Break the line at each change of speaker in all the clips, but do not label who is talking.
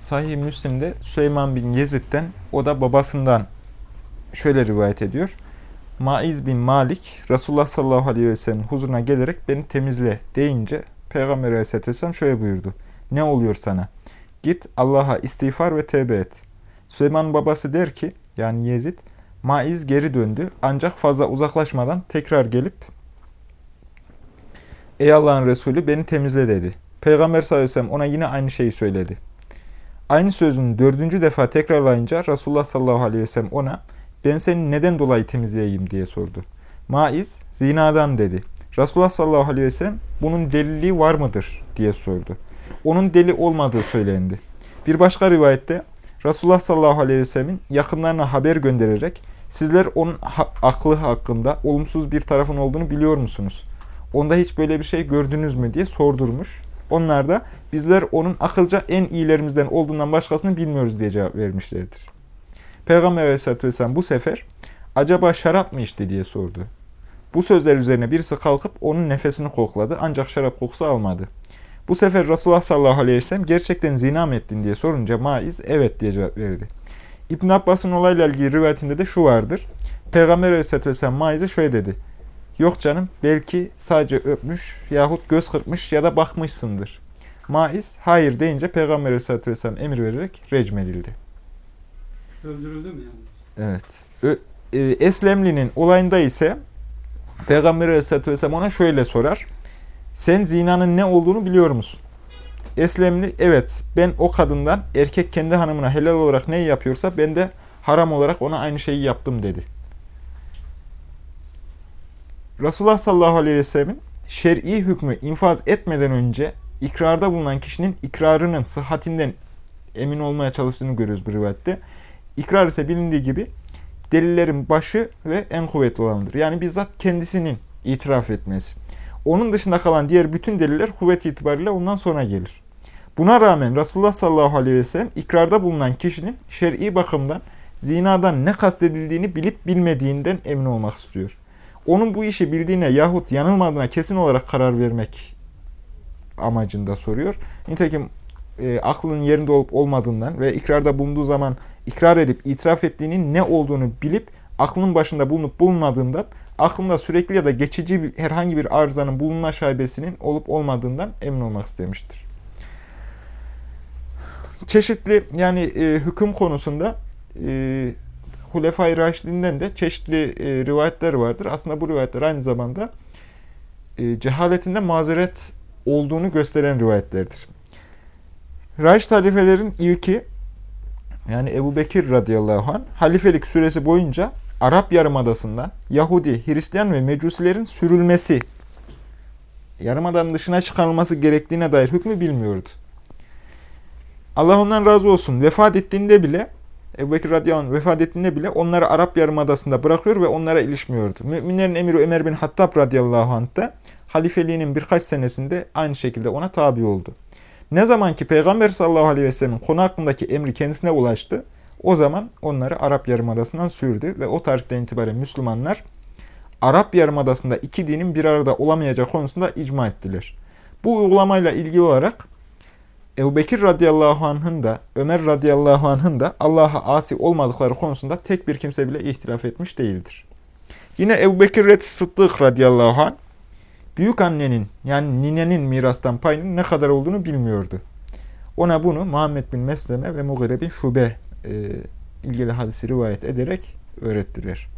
Sahih Müslim'de Süleyman bin Yezid'den o da babasından şöyle rivayet ediyor. Maiz bin Malik Resulullah sallallahu aleyhi ve sellem huzuruna gelerek beni temizle deyince Peygamber aleyhisselatü vesselam şöyle buyurdu. Ne oluyor sana? Git Allah'a istiğfar ve tevbe et. Süleyman'ın babası der ki yani Yezid Maiz geri döndü ancak fazla uzaklaşmadan tekrar gelip Ey Allah'ın Resulü beni temizle dedi. Peygamber sallallahu aleyhi ve sellem ona yine aynı şeyi söyledi. Aynı sözünü dördüncü defa tekrarlayınca Resulullah sallallahu aleyhi ve sellem ona ben seni neden dolayı temizleyeyim diye sordu. Maiz zinadan dedi. Resulullah sallallahu aleyhi ve sellem bunun delili var mıdır diye sordu. Onun deli olmadığı söylendi. Bir başka rivayette Resulullah sallallahu aleyhi ve sellemin yakınlarına haber göndererek sizler onun ha aklı hakkında olumsuz bir tarafın olduğunu biliyor musunuz? Onda hiç böyle bir şey gördünüz mü diye sordurmuş. Onlar da bizler onun akılca en iyilerimizden olduğundan başkasını bilmiyoruz diye cevap vermişlerdir. Peygamber aleyhissalatü vesselam bu sefer acaba şarap mı içti diye sordu. Bu sözler üzerine birisi kalkıp onun nefesini kokladı ancak şarap kokusu almadı. Bu sefer Resulullah sallallahu aleyhi ve sellem gerçekten zina mı ettin diye sorunca Maiz evet diye cevap verdi. İbn Abbas'ın olayla ilgili rivayetinde de şu vardır. Peygamber aleyhissalatü vesselam Maiz'e şöyle dedi. Yok canım belki sadece öpmüş yahut göz kırpmış ya da bakmışsındır. Maiz hayır deyince Peygamber aleyhissalatü vesselam emir vererek recm edildi.
Öldürüldü mü yani?
Evet. Ö, e, Eslemli'nin olayında ise Peygamber aleyhissalatü vesselam ona şöyle sorar. Sen zinanın ne olduğunu biliyor musun? Eslemli evet ben o kadından erkek kendi hanımına helal olarak neyi yapıyorsa ben de haram olarak ona aynı şeyi yaptım dedi. Resulullah sallallahu aleyhi ve sellemin şer'i hükmü infaz etmeden önce ikrarda bulunan kişinin ikrarının sıhhatinden emin olmaya çalıştığını görüyoruz bu rivayette. İkrar ise bilindiği gibi delillerin başı ve en kuvvetli olanıdır. Yani bizzat kendisinin itiraf etmesi. Onun dışında kalan diğer bütün deliller kuvvet itibariyle ondan sonra gelir. Buna rağmen Resulullah sallallahu aleyhi ve sellem ikrarda bulunan kişinin şer'i bakımdan zinadan ne kastedildiğini bilip bilmediğinden emin olmak istiyor. Onun bu işi bildiğine yahut yanılmadığına kesin olarak karar vermek amacında soruyor. Nitekim e, aklının yerinde olup olmadığından ve ikrarda bulunduğu zaman ikrar edip itiraf ettiğinin ne olduğunu bilip aklının başında bulunup bulunmadığından aklında sürekli ya da geçici bir, herhangi bir arızanın bulunma şaibesinin olup olmadığından emin olmak istemiştir. Çeşitli yani e, hüküm konusunda e, Hulefai Raşidinden de çeşitli e, rivayetler vardır. Aslında bu rivayetler aynı zamanda e, cehaletinde mazeret olduğunu gösteren rivayetlerdir. Raşid halifelerin ilki yani Ebu Bekir radıyallahu anh halifelik süresi boyunca Arap Yarımadası'ndan Yahudi, Hristiyan ve Mecusilerin sürülmesi, Yarımada'nın dışına çıkarılması gerektiğine dair hükmü bilmiyordu. Allah ondan razı olsun. Vefat ettiğinde bile Ebu Bekir radıyallahu vefat ettiğinde bile onları Arap Yarımadası'nda bırakıyor ve onlara ilişmiyordu. Müminlerin emiri Ömer bin Hattab radıyallahu anh da halifeliğinin birkaç senesinde aynı şekilde ona tabi oldu. Ne zaman ki Peygamber sallallahu aleyhi ve sellem'in konu hakkındaki emri kendisine ulaştı, o zaman onları Arap Yarımadası'ndan sürdü ve o tarihten itibaren Müslümanlar Arap Yarımadası'nda iki dinin bir arada olamayacağı konusunda icma ettiler. Bu uygulamayla ilgili olarak Ebu Bekir radıyallahu anh'ın da Ömer radıyallahu anh'ın da Allah'a asi olmadıkları konusunda tek bir kimse bile ihtilaf etmiş değildir. Yine Ebu Bekir Sıddık radıyallahu anh büyük annenin yani ninenin mirastan payının ne kadar olduğunu bilmiyordu. Ona bunu Muhammed bin Mesleme ve Mughire bin Şube e, ilgili hadisi rivayet ederek öğrettiler.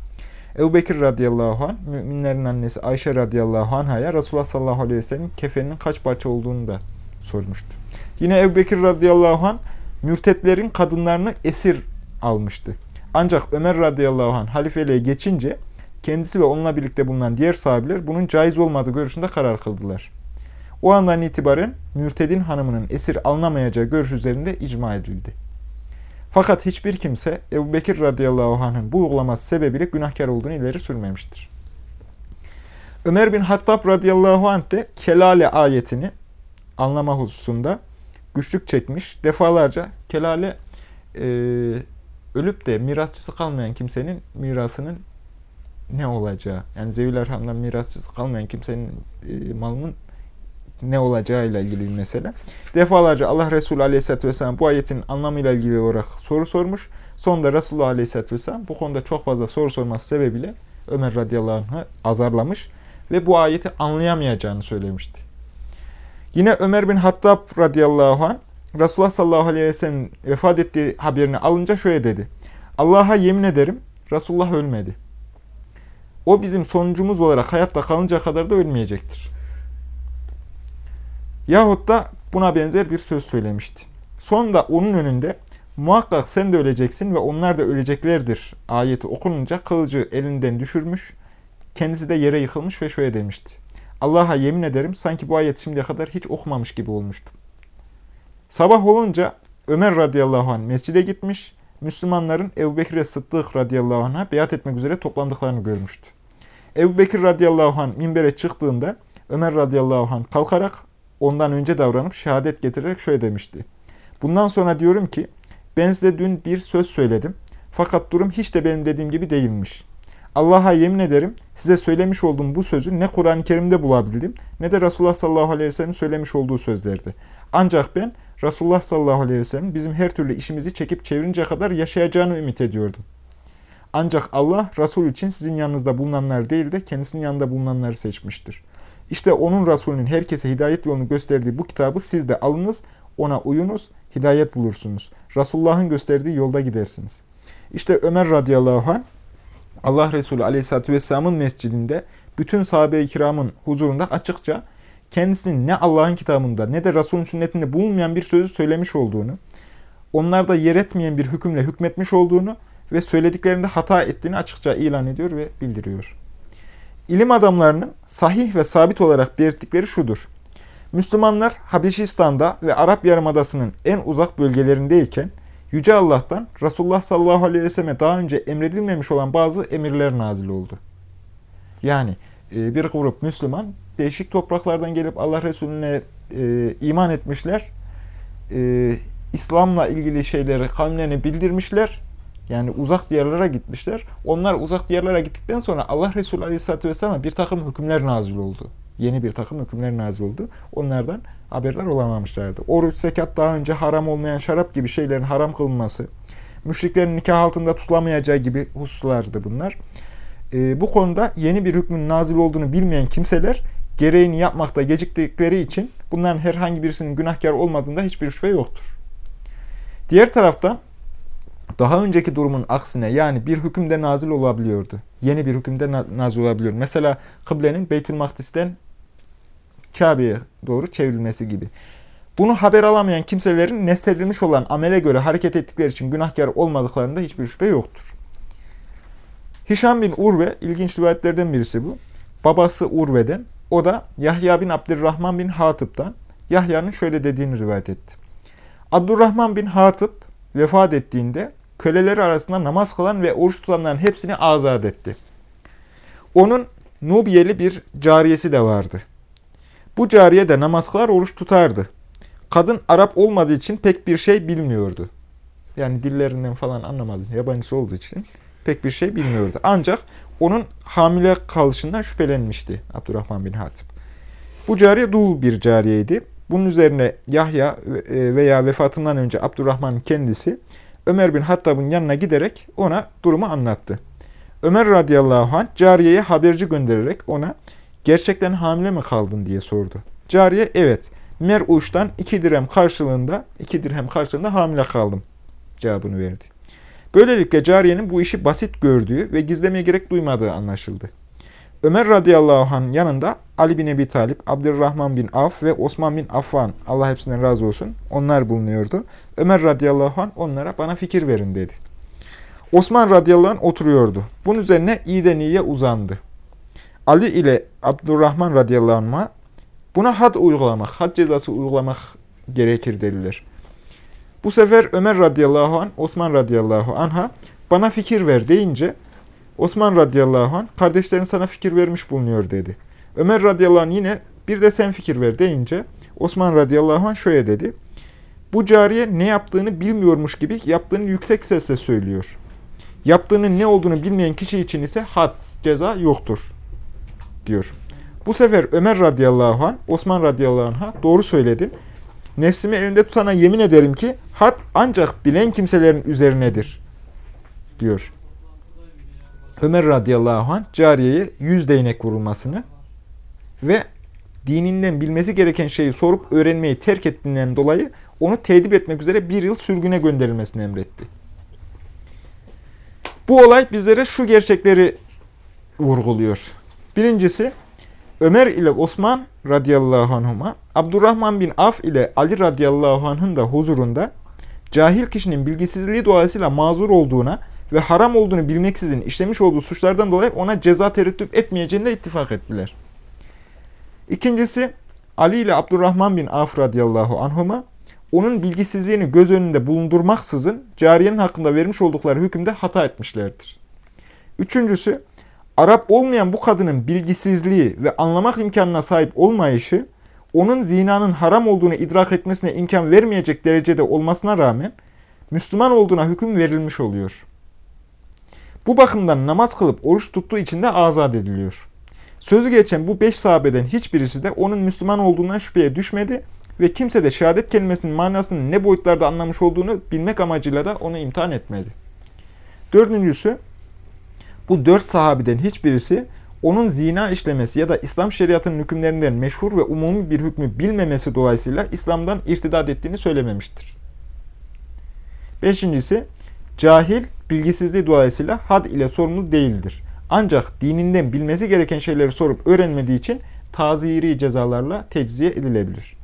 Ebu Bekir radıyallahu anh, müminlerin annesi Ayşe radıyallahu anh'a Resulullah sallallahu aleyhi ve sellem kefeninin kaç parça olduğunu da sormuştu. Yine Ebu radıyallahu anh, mürtetlerin kadınlarını esir almıştı. Ancak Ömer radıyallahu anh halifeliğe geçince kendisi ve onunla birlikte bulunan diğer sahabiler bunun caiz olmadığı görüşünde karar kıldılar. O andan itibaren mürtedin hanımının esir alınamayacağı görüş üzerinde icma edildi. Fakat hiçbir kimse Ebu radıyallahu anh'ın bu uygulaması sebebiyle günahkar olduğunu ileri sürmemiştir. Ömer bin Hattab radıyallahu anh de kelale ayetini anlama hususunda güçlük çekmiş. Defalarca kelale e, ölüp de mirasçısı kalmayan kimsenin mirasının ne olacağı, yani Zevil Erham'dan mirasçısı kalmayan kimsenin e, malının ne olacağıyla ilgili bir mesele. Defalarca Allah Resulü Aleyhisselatü Vesselam bu ayetin anlamıyla ilgili olarak soru sormuş. Sonunda Resulullah Aleyhisselatü Vesselam bu konuda çok fazla soru sorması sebebiyle Ömer radıyallahu anh'ı azarlamış ve bu ayeti anlayamayacağını söylemişti. Yine Ömer bin Hattab radıyallahu anh Resulullah sallallahu aleyhi ve sellem vefat ettiği haberini alınca şöyle dedi. Allah'a yemin ederim Resulullah ölmedi. O bizim sonucumuz olarak hayatta kalınca kadar da ölmeyecektir. Yahut da buna benzer bir söz söylemişti. Sonunda onun önünde muhakkak sen de öleceksin ve onlar da öleceklerdir ayeti okununca kılıcı elinden düşürmüş, kendisi de yere yıkılmış ve şöyle demişti. Allah'a yemin ederim sanki bu ayet şimdiye kadar hiç okumamış gibi olmuştum. Sabah olunca Ömer radıyallahu anh mescide gitmiş, Müslümanların Ebu Bekir Sıddık radıyallahu anh'a beyat etmek üzere toplandıklarını görmüştü. Ebu Bekir radıyallahu anh minbere çıktığında Ömer radıyallahu anh kalkarak ondan önce davranıp şehadet getirerek şöyle demişti. Bundan sonra diyorum ki ben size dün bir söz söyledim fakat durum hiç de benim dediğim gibi değilmiş. Allah'a yemin ederim size söylemiş olduğum bu sözü ne Kur'an-ı Kerim'de bulabildim ne de Resulullah sallallahu aleyhi ve sellem söylemiş olduğu sözlerdi. Ancak ben Resulullah sallallahu aleyhi ve sellem bizim her türlü işimizi çekip çevirince kadar yaşayacağını ümit ediyordum. Ancak Allah Resul için sizin yanınızda bulunanlar değil de kendisinin yanında bulunanları seçmiştir. İşte onun Resulünün herkese hidayet yolunu gösterdiği bu kitabı siz de alınız, ona uyunuz, hidayet bulursunuz. Resulullah'ın gösterdiği yolda gidersiniz. İşte Ömer radıyallahu anh Allah Resulü aleyhissalatü vesselamın mescidinde bütün sahabe-i kiramın huzurunda açıkça kendisinin ne Allah'ın kitabında ne de Resulün sünnetinde bulunmayan bir sözü söylemiş olduğunu, onlarda yer etmeyen bir hükümle hükmetmiş olduğunu ve söylediklerinde hata ettiğini açıkça ilan ediyor ve bildiriyor. İlim adamlarının sahih ve sabit olarak belirttikleri şudur. Müslümanlar Habeşistan'da ve Arap Yarımadası'nın en uzak bölgelerindeyken Yüce Allah'tan Resulullah sallallahu aleyhi ve selleme daha önce emredilmemiş olan bazı emirler nazil oldu. Yani e, bir grup Müslüman değişik topraklardan gelip Allah Resulüne e, iman etmişler. E, İslam'la ilgili şeyleri kavimlerine bildirmişler. Yani uzak diyarlara gitmişler. Onlar uzak diyarlara gittikten sonra Allah Resulü Aleyhisselatü Vesselam'a bir takım hükümler nazil oldu. Yeni bir takım hükümler nazil oldu. Onlardan haberdar olamamışlardı. Oruç, zekat daha önce haram olmayan şarap gibi şeylerin haram kılınması, müşriklerin nikah altında tutulamayacağı gibi hususlardı bunlar. Ee, bu konuda yeni bir hükmün nazil olduğunu bilmeyen kimseler gereğini yapmakta geciktikleri için bunların herhangi birisinin günahkar olmadığında hiçbir şüphe yoktur. Diğer taraftan daha önceki durumun aksine yani bir hükümde nazil olabiliyordu. Yeni bir hükümde nazil olabiliyor. Mesela kıblenin Beytül Makdis'ten Kabe'ye doğru çevrilmesi gibi. Bunu haber alamayan kimselerin nesledilmiş olan amele göre hareket ettikleri için günahkar olmadıklarında hiçbir şüphe yoktur. Hişam bin Urve ilginç rivayetlerden birisi bu. Babası Urve'den, o da Yahya bin Abdurrahman bin Hatıp'tan Yahya'nın şöyle dediğini rivayet etti. Abdurrahman bin Hatıp vefat ettiğinde köleleri arasında namaz kılan ve oruç tutanların hepsini azat etti. Onun Nubiyeli bir cariyesi de vardı. Bu cariye de namaz kılar, oruç tutardı. Kadın Arap olmadığı için pek bir şey bilmiyordu. Yani dillerinden falan anlamadı. Yabancısı olduğu için pek bir şey bilmiyordu. Ancak onun hamile kalışından şüphelenmişti Abdurrahman bin Hatip. Bu cariye dul bir cariyeydi. Bunun üzerine Yahya veya vefatından önce Abdurrahman'ın kendisi Ömer bin Hattab'ın yanına giderek ona durumu anlattı. Ömer radıyallahu anh cariyeye haberci göndererek ona gerçekten hamile mi kaldın diye sordu. Cariye evet Mer'uş'tan iki dirhem karşılığında iki dirhem karşılığında hamile kaldım cevabını verdi. Böylelikle cariyenin bu işi basit gördüğü ve gizlemeye gerek duymadığı anlaşıldı. Ömer radıyallahu anh yanında Ali bin Ebi Talip, Abdurrahman bin Af ve Osman bin Affan, Allah hepsinden razı olsun, onlar bulunuyordu. Ömer radıyallahu anh onlara bana fikir verin dedi. Osman radıyallahu anh oturuyordu. Bunun üzerine iyiden iyiye uzandı. Ali ile Abdurrahman radıyallahu anh'a buna had uygulamak, had cezası uygulamak gerekir dediler. Bu sefer Ömer radıyallahu anh, Osman radıyallahu anh'a bana fikir ver deyince Osman radıyallahu anh kardeşlerin sana fikir vermiş bulunuyor dedi. Ömer radıyallahu anh yine bir de sen fikir ver deyince Osman radıyallahu anh şöyle dedi. Bu cariye ne yaptığını bilmiyormuş gibi yaptığını yüksek sesle söylüyor. Yaptığının ne olduğunu bilmeyen kişi için ise had, ceza yoktur diyor. Bu sefer Ömer radıyallahu anh, Osman radıyallahu anh'a doğru söyledin. Nefsimi elinde tutana yemin ederim ki had ancak bilen kimselerin üzerinedir diyor. Ömer radıyallahu anh cariyeye yüz değnek vurulmasını ve dininden bilmesi gereken şeyi sorup öğrenmeyi terk ettiğinden dolayı onu tedip etmek üzere bir yıl sürgüne gönderilmesini emretti. Bu olay bizlere şu gerçekleri vurguluyor. Birincisi, Ömer ile Osman radıyallahu anhuma, Abdurrahman bin Af ile Ali radıyallahu anh'ın da huzurunda cahil kişinin bilgisizliği dolayısıyla mazur olduğuna ve haram olduğunu bilmeksizin işlemiş olduğu suçlardan dolayı ona ceza tereddüt etmeyeceğine ittifak ettiler. İkincisi, Ali ile Abdurrahman bin Af radıyallahu anhuma, onun bilgisizliğini göz önünde bulundurmaksızın cariyenin hakkında vermiş oldukları hükümde hata etmişlerdir. Üçüncüsü, Arap olmayan bu kadının bilgisizliği ve anlamak imkanına sahip olmayışı, onun zinanın haram olduğunu idrak etmesine imkan vermeyecek derecede olmasına rağmen, Müslüman olduğuna hüküm verilmiş oluyor. Bu bakımdan namaz kılıp oruç tuttuğu için de azat ediliyor. Sözü geçen bu beş sahabeden hiçbirisi de onun Müslüman olduğundan şüpheye düşmedi ve kimse de şehadet kelimesinin manasının ne boyutlarda anlamış olduğunu bilmek amacıyla da onu imtihan etmedi. Dördüncüsü, bu dört sahabeden hiçbirisi onun zina işlemesi ya da İslam şeriatının hükümlerinden meşhur ve umumi bir hükmü bilmemesi dolayısıyla İslam'dan irtidat ettiğini söylememiştir. Beşincisi, cahil bilgisizliği dolayısıyla had ile sorumlu değildir. Ancak dininden bilmesi gereken şeyleri sorup öğrenmediği için taziri cezalarla tecziye edilebilir.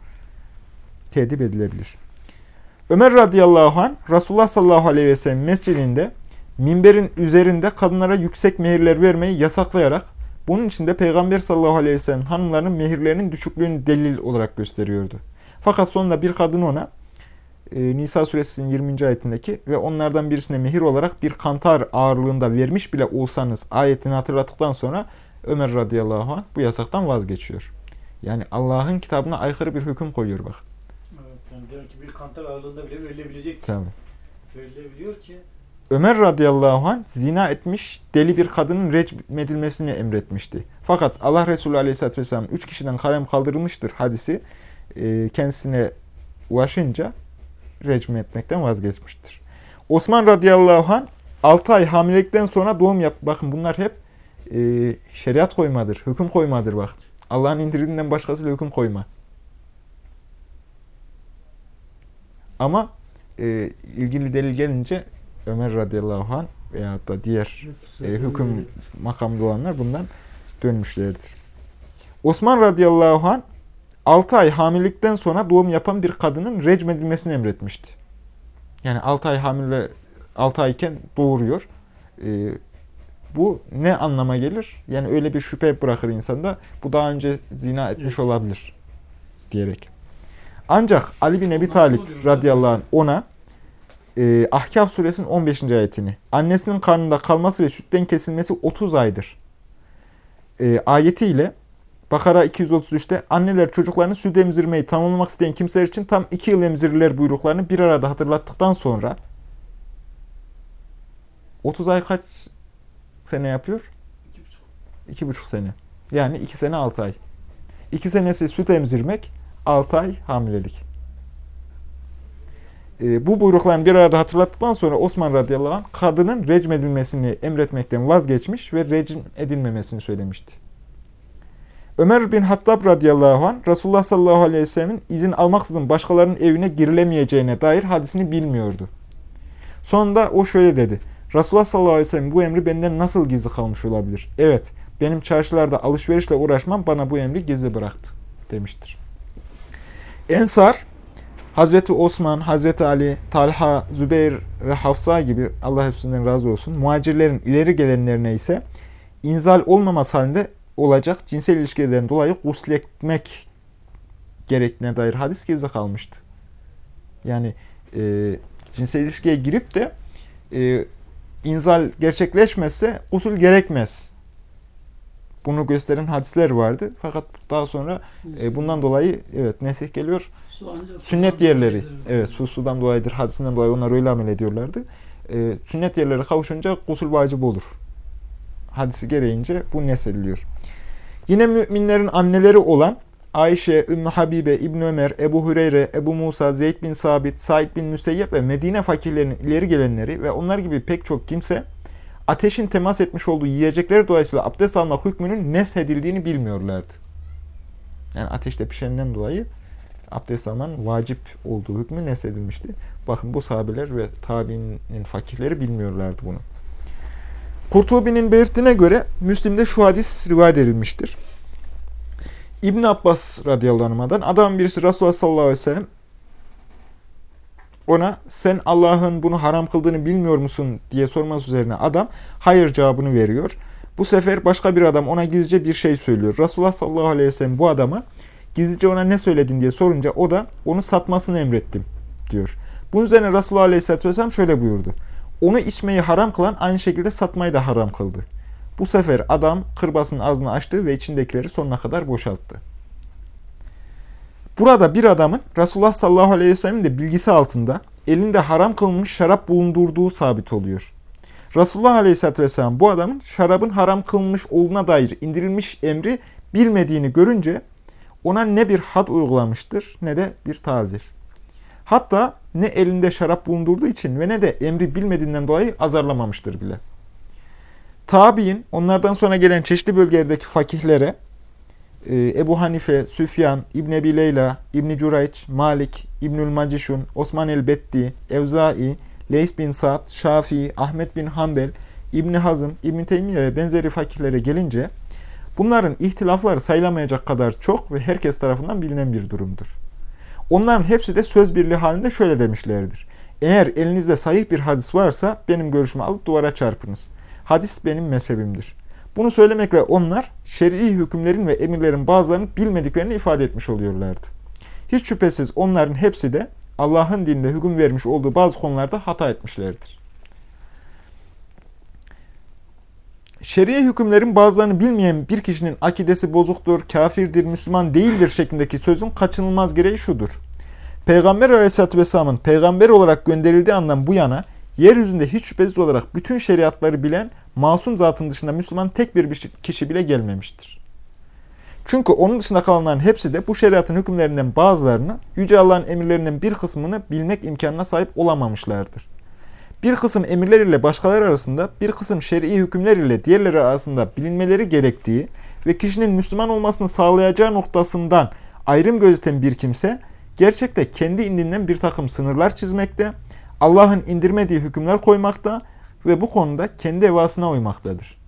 Tedip edilebilir. Ömer radıyallahu anh Resulullah sallallahu aleyhi ve sellem mescidinde minberin üzerinde kadınlara yüksek mehirler vermeyi yasaklayarak bunun için de Peygamber sallallahu aleyhi ve sellem hanımlarının mehirlerinin düşüklüğünü delil olarak gösteriyordu. Fakat sonunda bir kadın ona e, Nisa suresinin 20. ayetindeki ve onlardan birisine mehir olarak bir kantar ağırlığında vermiş bile olsanız ayetini hatırlattıktan sonra Ömer radıyallahu anh bu yasaktan vazgeçiyor. Yani Allah'ın kitabına aykırı bir hüküm koyuyor bak.
Evet, yani demek ki bir kantar ağırlığında bile verilebilecek.
Tabii.
Verilebiliyor ki.
Ömer radıyallahu anh zina etmiş deli bir kadının recm edilmesini emretmişti. Fakat Allah Resulü aleyhisselatü vesselam üç kişiden kalem kaldırılmıştır hadisi e, kendisine ulaşınca recm etmekten vazgeçmiştir. Osman radıyallahu anh 6 ay hamilelikten sonra doğum yap. Bakın bunlar hep e, şeriat koymadır, hüküm koymadır bak. Allah'ın indirdiğinden başkasıyla hüküm koyma. Ama e, ilgili delil gelince Ömer radıyallahu anh veya da diğer e, hüküm makamda olanlar bundan dönmüşlerdir. Osman radıyallahu anh 6 ay hamilelikten sonra doğum yapan bir kadının recm edilmesini emretmişti. Yani 6 ay hamile 6 ayken doğuruyor. E, bu ne anlama gelir? Yani öyle bir şüphe bırakır insanda. Bu daha önce zina etmiş olabilir diyerek. Ancak Ali bin Ebi Talip radıyallahu anh ona e, Ahkaf suresinin 15. ayetini annesinin karnında kalması ve sütten kesilmesi 30 aydır. E, ayetiyle Bakara 233'te anneler çocuklarını süt emzirmeyi tamamlamak isteyen kimseler için tam 2 yıl emzirirler buyruklarını bir arada hatırlattıktan sonra 30 ay kaç sene yapıyor? 2,5 sene. Yani 2 sene 6 ay. 2 senesi süt emzirmek, 6 ay hamilelik. E, bu buyruklarını bir arada hatırlattıktan sonra Osman radıyallahu anh kadının recm edilmesini emretmekten vazgeçmiş ve recm edilmemesini söylemişti. Ömer bin Hattab radıyallahu anh Resulullah sallallahu aleyhi ve sellemin izin almaksızın başkalarının evine girilemeyeceğine dair hadisini bilmiyordu. Sonunda o şöyle dedi. Resulullah sallallahu aleyhi ve sellem bu emri benden nasıl gizli kalmış olabilir? Evet, benim çarşılarda alışverişle uğraşmam bana bu emri gizli bıraktı demiştir. Ensar, Hazreti Osman, Hazreti Ali, Talha, Zübeyir ve Hafsa gibi Allah hepsinden razı olsun. Muhacirlerin ileri gelenlerine ise inzal olmaması halinde olacak cinsel ilişkilerden dolayı gusletmek gerektiğine dair hadis gizli kalmıştı. Yani e, cinsel ilişkiye girip de e, inzal gerçekleşmezse usul gerekmez. Bunu gösteren hadisler vardı. Fakat daha sonra e, bundan dolayı evet nesih geliyor. Sünnet yerleri. Evet su sudan dolayıdır. Hadisinden dolayı onlar öyle amel ediyorlardı. E, sünnet yerleri kavuşunca gusül vacip olur. Hadisi gereğince bu nesediliyor. Yine müminlerin anneleri olan Ayşe, Ümmü Habibe, İbn Ömer, Ebu Hüreyre, Ebu Musa, Zeyd bin Sabit, Said bin Müseyyep ve Medine fakirlerinin ileri gelenleri ve onlar gibi pek çok kimse ateşin temas etmiş olduğu yiyecekleri dolayısıyla abdest almak hükmünün neshedildiğini bilmiyorlardı. Yani ateşte pişenden dolayı abdest almanın vacip olduğu hükmü neshedilmişti. Bakın bu sahabeler ve tabiinin fakirleri bilmiyorlardı bunu. Kurtubi'nin belirttiğine göre Müslim'de şu hadis rivayet edilmiştir. İbn Abbas radıyallahu anh'dan adam birisi Resulullah sallallahu aleyhi ve sellem ona sen Allah'ın bunu haram kıldığını bilmiyor musun diye sorması üzerine adam hayır cevabını veriyor. Bu sefer başka bir adam ona gizlice bir şey söylüyor. Resulullah sallallahu aleyhi ve sellem bu adama gizlice ona ne söyledin diye sorunca o da onu satmasını emrettim diyor. Bunun üzerine Resulullah aleyhisselatü vesselam şöyle buyurdu. Onu içmeyi haram kılan aynı şekilde satmayı da haram kıldı. Bu sefer adam kırbasının ağzını açtı ve içindekileri sonuna kadar boşalttı. Burada bir adamın Resulullah sallallahu aleyhi ve sellem'in de bilgisi altında elinde haram kılınmış şarap bulundurduğu sabit oluyor. Resulullah aleyhisselatü vesselam bu adamın şarabın haram kılınmış olduğuna dair indirilmiş emri bilmediğini görünce ona ne bir had uygulamıştır ne de bir tazir. Hatta ne elinde şarap bulundurduğu için ve ne de emri bilmediğinden dolayı azarlamamıştır bile. Tabi'in onlardan sonra gelen çeşitli bölgelerdeki fakihlere Ebu Hanife, Süfyan, İbn Ebi Leyla, İbn Curayç, Malik, İbnül Macişun, Osman el-Betti, Evzai, Leys bin Sa'd, Şafii, Ahmet bin Hanbel, İbn Hazım, İbn Teymiye ve benzeri fakirlere gelince bunların ihtilafları sayılamayacak kadar çok ve herkes tarafından bilinen bir durumdur. Onların hepsi de söz birliği halinde şöyle demişlerdir. Eğer elinizde sahih bir hadis varsa benim görüşümü alıp duvara çarpınız. Hadis benim mezhebimdir. Bunu söylemekle onlar şer'i hükümlerin ve emirlerin bazılarını bilmediklerini ifade etmiş oluyorlardı. Hiç şüphesiz onların hepsi de Allah'ın dininde hüküm vermiş olduğu bazı konularda hata etmişlerdir. Şer'i hükümlerin bazılarını bilmeyen bir kişinin akidesi bozuktur, kafirdir, Müslüman değildir şeklindeki sözün kaçınılmaz gereği şudur. Peygamber Aleyhisselatü Vesselam'ın peygamber olarak gönderildiği andan bu yana yeryüzünde hiç şüphesiz olarak bütün şeriatları bilen masum zatın dışında Müslüman tek bir kişi bile gelmemiştir. Çünkü onun dışında kalanların hepsi de bu şeriatın hükümlerinden bazılarını, Yüce Allah'ın emirlerinden bir kısmını bilmek imkanına sahip olamamışlardır. Bir kısım emirler ile başkaları arasında, bir kısım şer'i hükümler ile diğerleri arasında bilinmeleri gerektiği ve kişinin Müslüman olmasını sağlayacağı noktasından ayrım gözeten bir kimse, gerçekte kendi indinden bir takım sınırlar çizmekte, Allah'ın indirmediği hükümler koymakta ve bu konuda kendi evasına uymaktadır.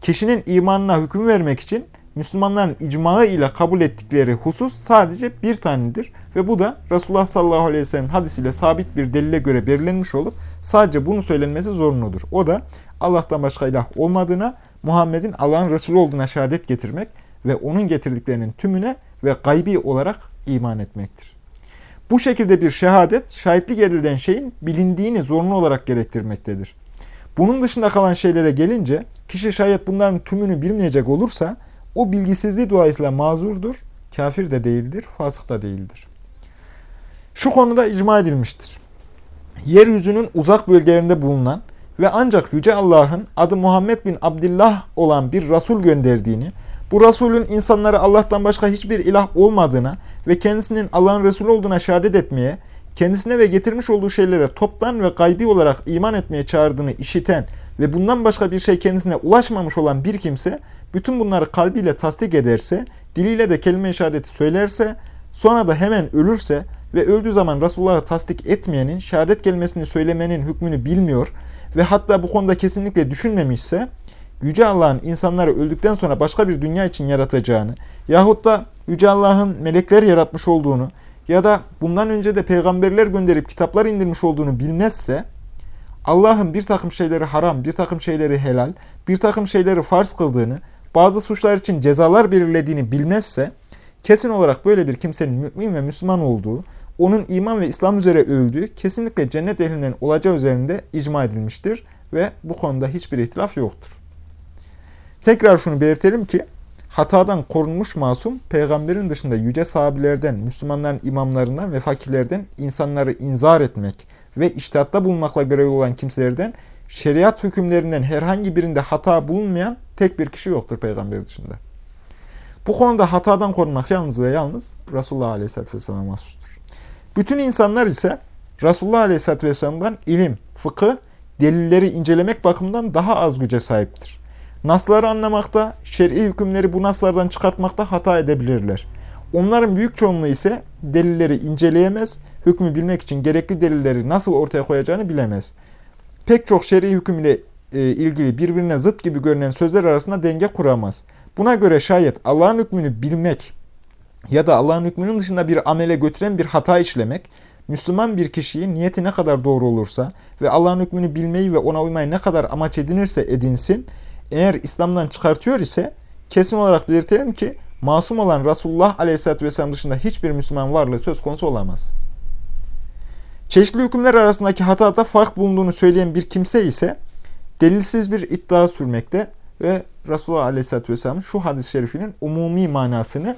Kişinin imanına hüküm vermek için Müslümanların icmağı ile kabul ettikleri husus sadece bir tanedir ve bu da Resulullah sallallahu aleyhi ve sellem hadisiyle sabit bir delile göre belirlenmiş olup sadece bunu söylenmesi zorunludur. O da Allah'tan başka ilah olmadığına, Muhammed'in Allah'ın Resulü olduğuna şehadet getirmek ve onun getirdiklerinin tümüne ve gaybi olarak iman etmektir. Bu şekilde bir şehadet, şahitlik edilen şeyin bilindiğini zorunlu olarak gerektirmektedir. Bunun dışında kalan şeylere gelince, kişi şayet bunların tümünü bilmeyecek olursa, o bilgisizliği dolayısıyla mazurdur, kafir de değildir, fasık da değildir. Şu konuda icma edilmiştir. Yeryüzünün uzak bölgelerinde bulunan ve ancak Yüce Allah'ın adı Muhammed bin Abdullah olan bir Resul gönderdiğini, bu Resulün insanları Allah'tan başka hiçbir ilah olmadığına ve kendisinin Allah'ın Resulü olduğuna şehadet etmeye, kendisine ve getirmiş olduğu şeylere toptan ve gaybi olarak iman etmeye çağırdığını işiten ve bundan başka bir şey kendisine ulaşmamış olan bir kimse, bütün bunları kalbiyle tasdik ederse, diliyle de kelime-i şehadeti söylerse, sonra da hemen ölürse ve öldüğü zaman Resulullah'ı tasdik etmeyenin, şehadet kelimesini söylemenin hükmünü bilmiyor ve hatta bu konuda kesinlikle düşünmemişse, Yüce Allah'ın insanları öldükten sonra başka bir dünya için yaratacağını yahut da Yüce Allah'ın melekler yaratmış olduğunu ya da bundan önce de peygamberler gönderip kitaplar indirmiş olduğunu bilmezse Allah'ın bir takım şeyleri haram, bir takım şeyleri helal, bir takım şeyleri farz kıldığını, bazı suçlar için cezalar belirlediğini bilmezse kesin olarak böyle bir kimsenin mümin ve Müslüman olduğu, onun iman ve İslam üzere öldüğü kesinlikle cennet ehlinden olacağı üzerinde icma edilmiştir ve bu konuda hiçbir ihtilaf yoktur. Tekrar şunu belirtelim ki hatadan korunmuş masum peygamberin dışında yüce sahabilerden, Müslümanların imamlarından ve fakirlerden insanları inzar etmek ve iştihatta bulunmakla görevli olan kimselerden şeriat hükümlerinden herhangi birinde hata bulunmayan tek bir kişi yoktur peygamber dışında. Bu konuda hatadan korunmak yalnız ve yalnız Resulullah Aleyhisselatü Vesselam'a mahsustur. Bütün insanlar ise Resulullah Aleyhisselatü Vesselam'dan ilim, fıkıh, delilleri incelemek bakımından daha az güce sahiptir. Nasları anlamakta, şer'i hükümleri bu naslardan çıkartmakta hata edebilirler. Onların büyük çoğunluğu ise delilleri inceleyemez, hükmü bilmek için gerekli delilleri nasıl ortaya koyacağını bilemez. Pek çok şer'i hüküm ile e, ilgili birbirine zıt gibi görünen sözler arasında denge kuramaz. Buna göre şayet Allah'ın hükmünü bilmek ya da Allah'ın hükmünün dışında bir amele götüren bir hata işlemek, Müslüman bir kişiyi niyeti ne kadar doğru olursa ve Allah'ın hükmünü bilmeyi ve ona uymayı ne kadar amaç edinirse edinsin, eğer İslam'dan çıkartıyor ise kesin olarak belirtelim ki masum olan Resulullah Aleyhisselatü Vesselam dışında hiçbir Müslüman varlığı söz konusu olamaz. Çeşitli hükümler arasındaki hatada fark bulunduğunu söyleyen bir kimse ise delilsiz bir iddia sürmekte ve Resulullah Aleyhisselatü Vesselam'ın şu hadis-i şerifinin umumi manasını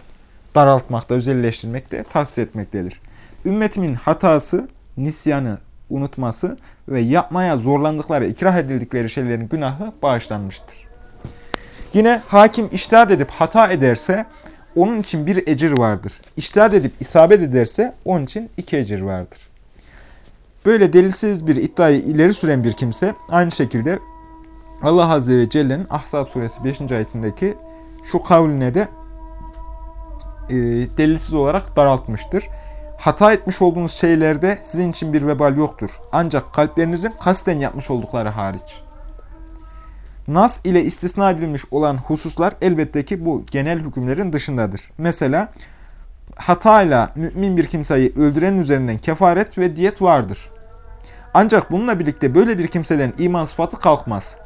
daraltmakta, özelleştirmekte, tahsis etmektedir. Ümmetimin hatası, nisyanı, unutması ve yapmaya zorlandıkları, ikrah edildikleri şeylerin günahı bağışlanmıştır. Yine hakim iştihad edip hata ederse onun için bir ecir vardır. İştihad edip isabet ederse onun için iki ecir vardır. Böyle delilsiz bir iddiayı ileri süren bir kimse aynı şekilde Allah Azze ve Celle'nin Ahzab suresi 5. ayetindeki şu kavline de e, delilsiz olarak daraltmıştır. Hata etmiş olduğunuz şeylerde sizin için bir vebal yoktur. Ancak kalplerinizin kasten yapmış oldukları hariç. Nas ile istisna edilmiş olan hususlar elbette ki bu genel hükümlerin dışındadır. Mesela hatayla mümin bir kimseyi öldürenin üzerinden kefaret ve diyet vardır. Ancak bununla birlikte böyle bir kimseden iman sıfatı kalkmaz.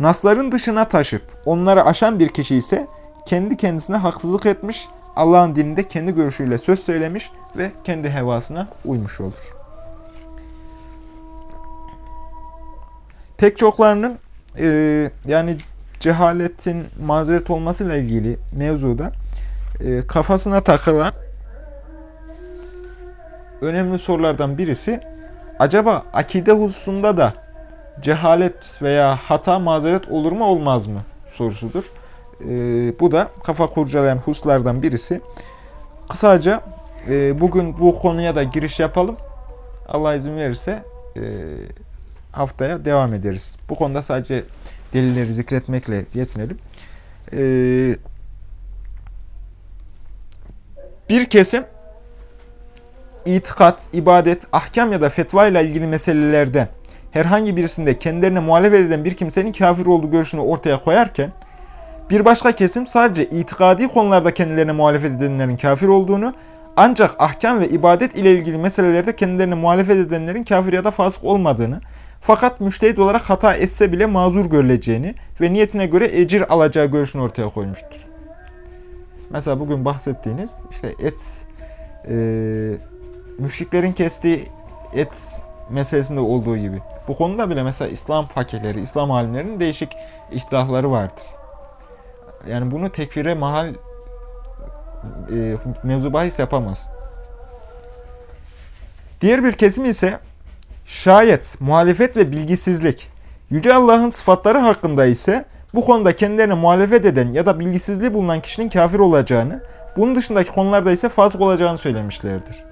Nasların dışına taşıp onları aşan bir kişi ise kendi kendisine haksızlık etmiş, Allah'ın dininde kendi görüşüyle söz söylemiş ve kendi hevasına uymuş olur. Pek çoklarının e, yani cehaletin mazeret olmasıyla ilgili mevzuda e, kafasına takılan önemli sorulardan birisi acaba akide hususunda da cehalet veya hata mazeret olur mu olmaz mı sorusudur. E, bu da kafa kurcalayan hususlardan birisi. Kısaca e, bugün bu konuya da giriş yapalım. Allah izin verirse e, haftaya devam ederiz. Bu konuda sadece delilleri zikretmekle yetinelim. E, bir kesim itikat, ibadet, ahkam ya da fetva ile ilgili meselelerde herhangi birisinde kendilerine muhalefet eden bir kimsenin kafir olduğu görüşünü ortaya koyarken, bir başka kesim sadece itikadi konularda kendilerine muhalefet edenlerin kafir olduğunu, ancak ahkam ve ibadet ile ilgili meselelerde kendilerine muhalefet edenlerin kafir ya da fasık olmadığını, fakat müştehit olarak hata etse bile mazur görüleceğini ve niyetine göre ecir alacağı görüşünü ortaya koymuştur. Mesela bugün bahsettiğiniz işte et, e, müşriklerin kestiği et meselesinde olduğu gibi. Bu konuda bile mesela İslam fakirleri, İslam alimlerinin değişik ihtilafları vardır. Yani bunu tekfire mahal e, mevzu bahis yapamaz. Diğer bir kesim ise şayet muhalefet ve bilgisizlik Yüce Allah'ın sıfatları hakkında ise bu konuda kendilerine muhalefet eden ya da bilgisizliği bulunan kişinin kafir olacağını, bunun dışındaki konularda ise fasık olacağını söylemişlerdir.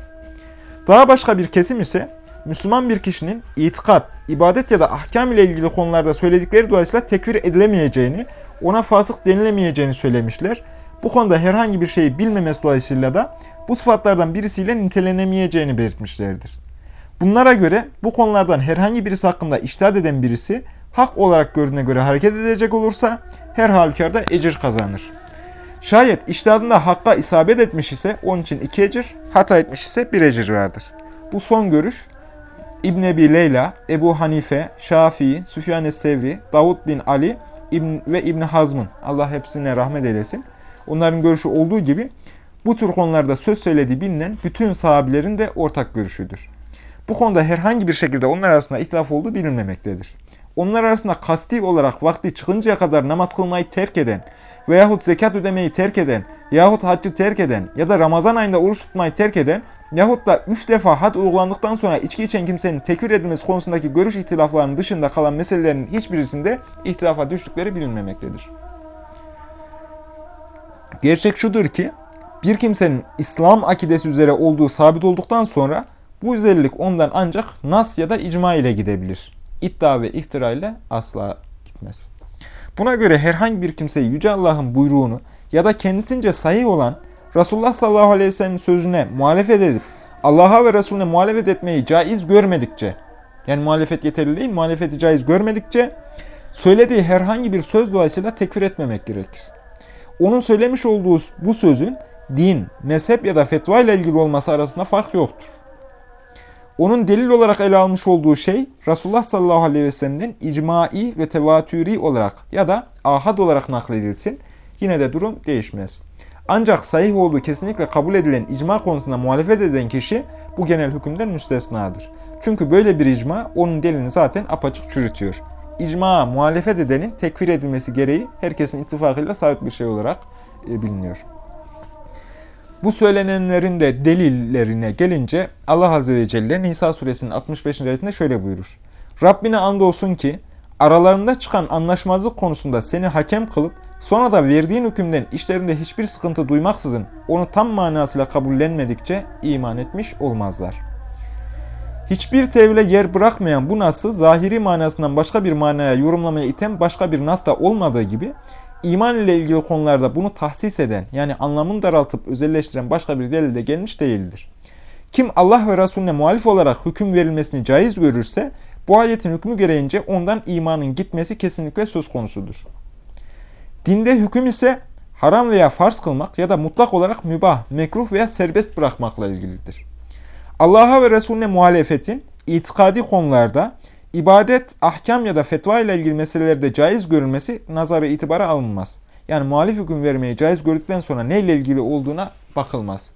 Daha başka bir kesim ise Müslüman bir kişinin itikat, ibadet ya da ahkam ile ilgili konularda söyledikleri dolayısıyla tekfir edilemeyeceğini, ona fasık denilemeyeceğini söylemişler. Bu konuda herhangi bir şeyi bilmemesi dolayısıyla da bu sıfatlardan birisiyle nitelenemeyeceğini belirtmişlerdir. Bunlara göre bu konulardan herhangi birisi hakkında iştahat eden birisi hak olarak gördüğüne göre hareket edecek olursa her halükarda ecir kazanır. Şayet iştihadında hakka isabet etmiş ise onun için iki ecir, hata etmiş ise bir ecir vardır. Bu son görüş İbn Ebi Leyla, Ebu Hanife, Şafii, Süfyan Es-Sevri, Davud bin Ali İbn ve İbn Hazm'ın Allah hepsine rahmet eylesin. Onların görüşü olduğu gibi bu tür konularda söz söylediği bilinen bütün sahabilerin de ortak görüşüdür. Bu konuda herhangi bir şekilde onlar arasında ihtilaf olduğu bilinmemektedir. Onlar arasında kasti olarak vakti çıkıncaya kadar namaz kılmayı terk eden veyahut zekat ödemeyi terk eden yahut haccı terk eden ya da Ramazan ayında oruç tutmayı terk eden yahut da üç defa had uygulandıktan sonra içki içen kimsenin tekfir edilmesi konusundaki görüş ihtilaflarının dışında kalan meselelerin hiçbirisinde ihtilafa düştükleri bilinmemektedir. Gerçek şudur ki bir kimsenin İslam akidesi üzere olduğu sabit olduktan sonra bu özellik ondan ancak nas ya da icma ile gidebilir. İddia ve iftira ile asla gitmez. Buna göre herhangi bir kimse Yüce Allah'ın buyruğunu ya da kendisince sahih olan Resulullah sallallahu aleyhi ve sellem'in sözüne muhalefet edip Allah'a ve Resulüne muhalefet etmeyi caiz görmedikçe yani muhalefet yeterli değil, muhalefeti caiz görmedikçe söylediği herhangi bir söz dolayısıyla tekfir etmemek gerekir. Onun söylemiş olduğu bu sözün din, mezhep ya da fetva ile ilgili olması arasında fark yoktur. Onun delil olarak ele almış olduğu şey Resulullah sallallahu aleyhi ve sellem'den icmai ve tevatüri olarak ya da ahad olarak nakledilsin. Yine de durum değişmez. Ancak sahih olduğu kesinlikle kabul edilen icma konusunda muhalefet eden kişi bu genel hükümden müstesnadır. Çünkü böyle bir icma onun delilini zaten apaçık çürütüyor. İcma muhalefet edenin tekfir edilmesi gereği herkesin ittifakıyla sabit bir şey olarak e, biliniyor. Bu söylenenlerin de delillerine gelince Allah Azze ve Celle Nisa suresinin 65. ayetinde şöyle buyurur. Rabbine andolsun ki aralarında çıkan anlaşmazlık konusunda seni hakem kılıp sonra da verdiğin hükümden işlerinde hiçbir sıkıntı duymaksızın onu tam manasıyla kabullenmedikçe iman etmiş olmazlar. Hiçbir tevhile yer bırakmayan bu nası zahiri manasından başka bir manaya yorumlamaya iten başka bir nas da olmadığı gibi iman ile ilgili konularda bunu tahsis eden yani anlamını daraltıp özelleştiren başka bir delil de gelmiş değildir. Kim Allah ve Resulüne muhalif olarak hüküm verilmesini caiz görürse bu ayetin hükmü gereğince ondan imanın gitmesi kesinlikle söz konusudur. Dinde hüküm ise haram veya farz kılmak ya da mutlak olarak mübah, mekruh veya serbest bırakmakla ilgilidir. Allah'a ve Resulüne muhalefetin itikadi konularda ibadet, ahkam ya da fetva ile ilgili meselelerde caiz görülmesi nazarı itibara alınmaz. Yani muhalif hüküm vermeyi caiz gördükten sonra neyle ilgili olduğuna bakılmaz.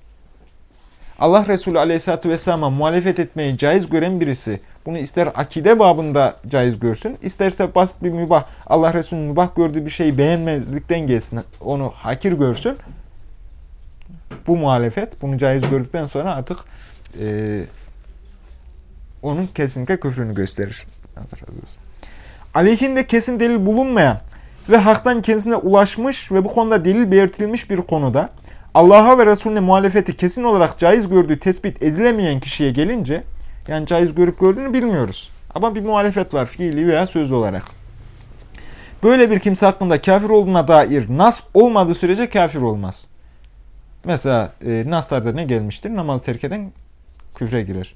Allah Resulü Aleyhisselatü Vesselam'a muhalefet etmeyi caiz gören birisi bunu ister akide babında caiz görsün, isterse basit bir mübah, Allah Resulü'nün mübah gördüğü bir şeyi beğenmezlikten gelsin, onu hakir görsün. Bu muhalefet, bunu caiz gördükten sonra artık e, onun kesinlikle küfrünü gösterir. Aleyhinde kesin delil bulunmayan ve haktan kendisine ulaşmış ve bu konuda delil belirtilmiş bir konuda Allah'a ve Resulüne muhalefeti kesin olarak caiz gördüğü tespit edilemeyen kişiye gelince yani caiz görüp gördüğünü bilmiyoruz. Ama bir muhalefet var fiili veya sözlü olarak. Böyle bir kimse hakkında kafir olduğuna dair nas olmadığı sürece kafir olmaz. Mesela e, naslarda ne gelmiştir? Namazı terk eden küfre girer.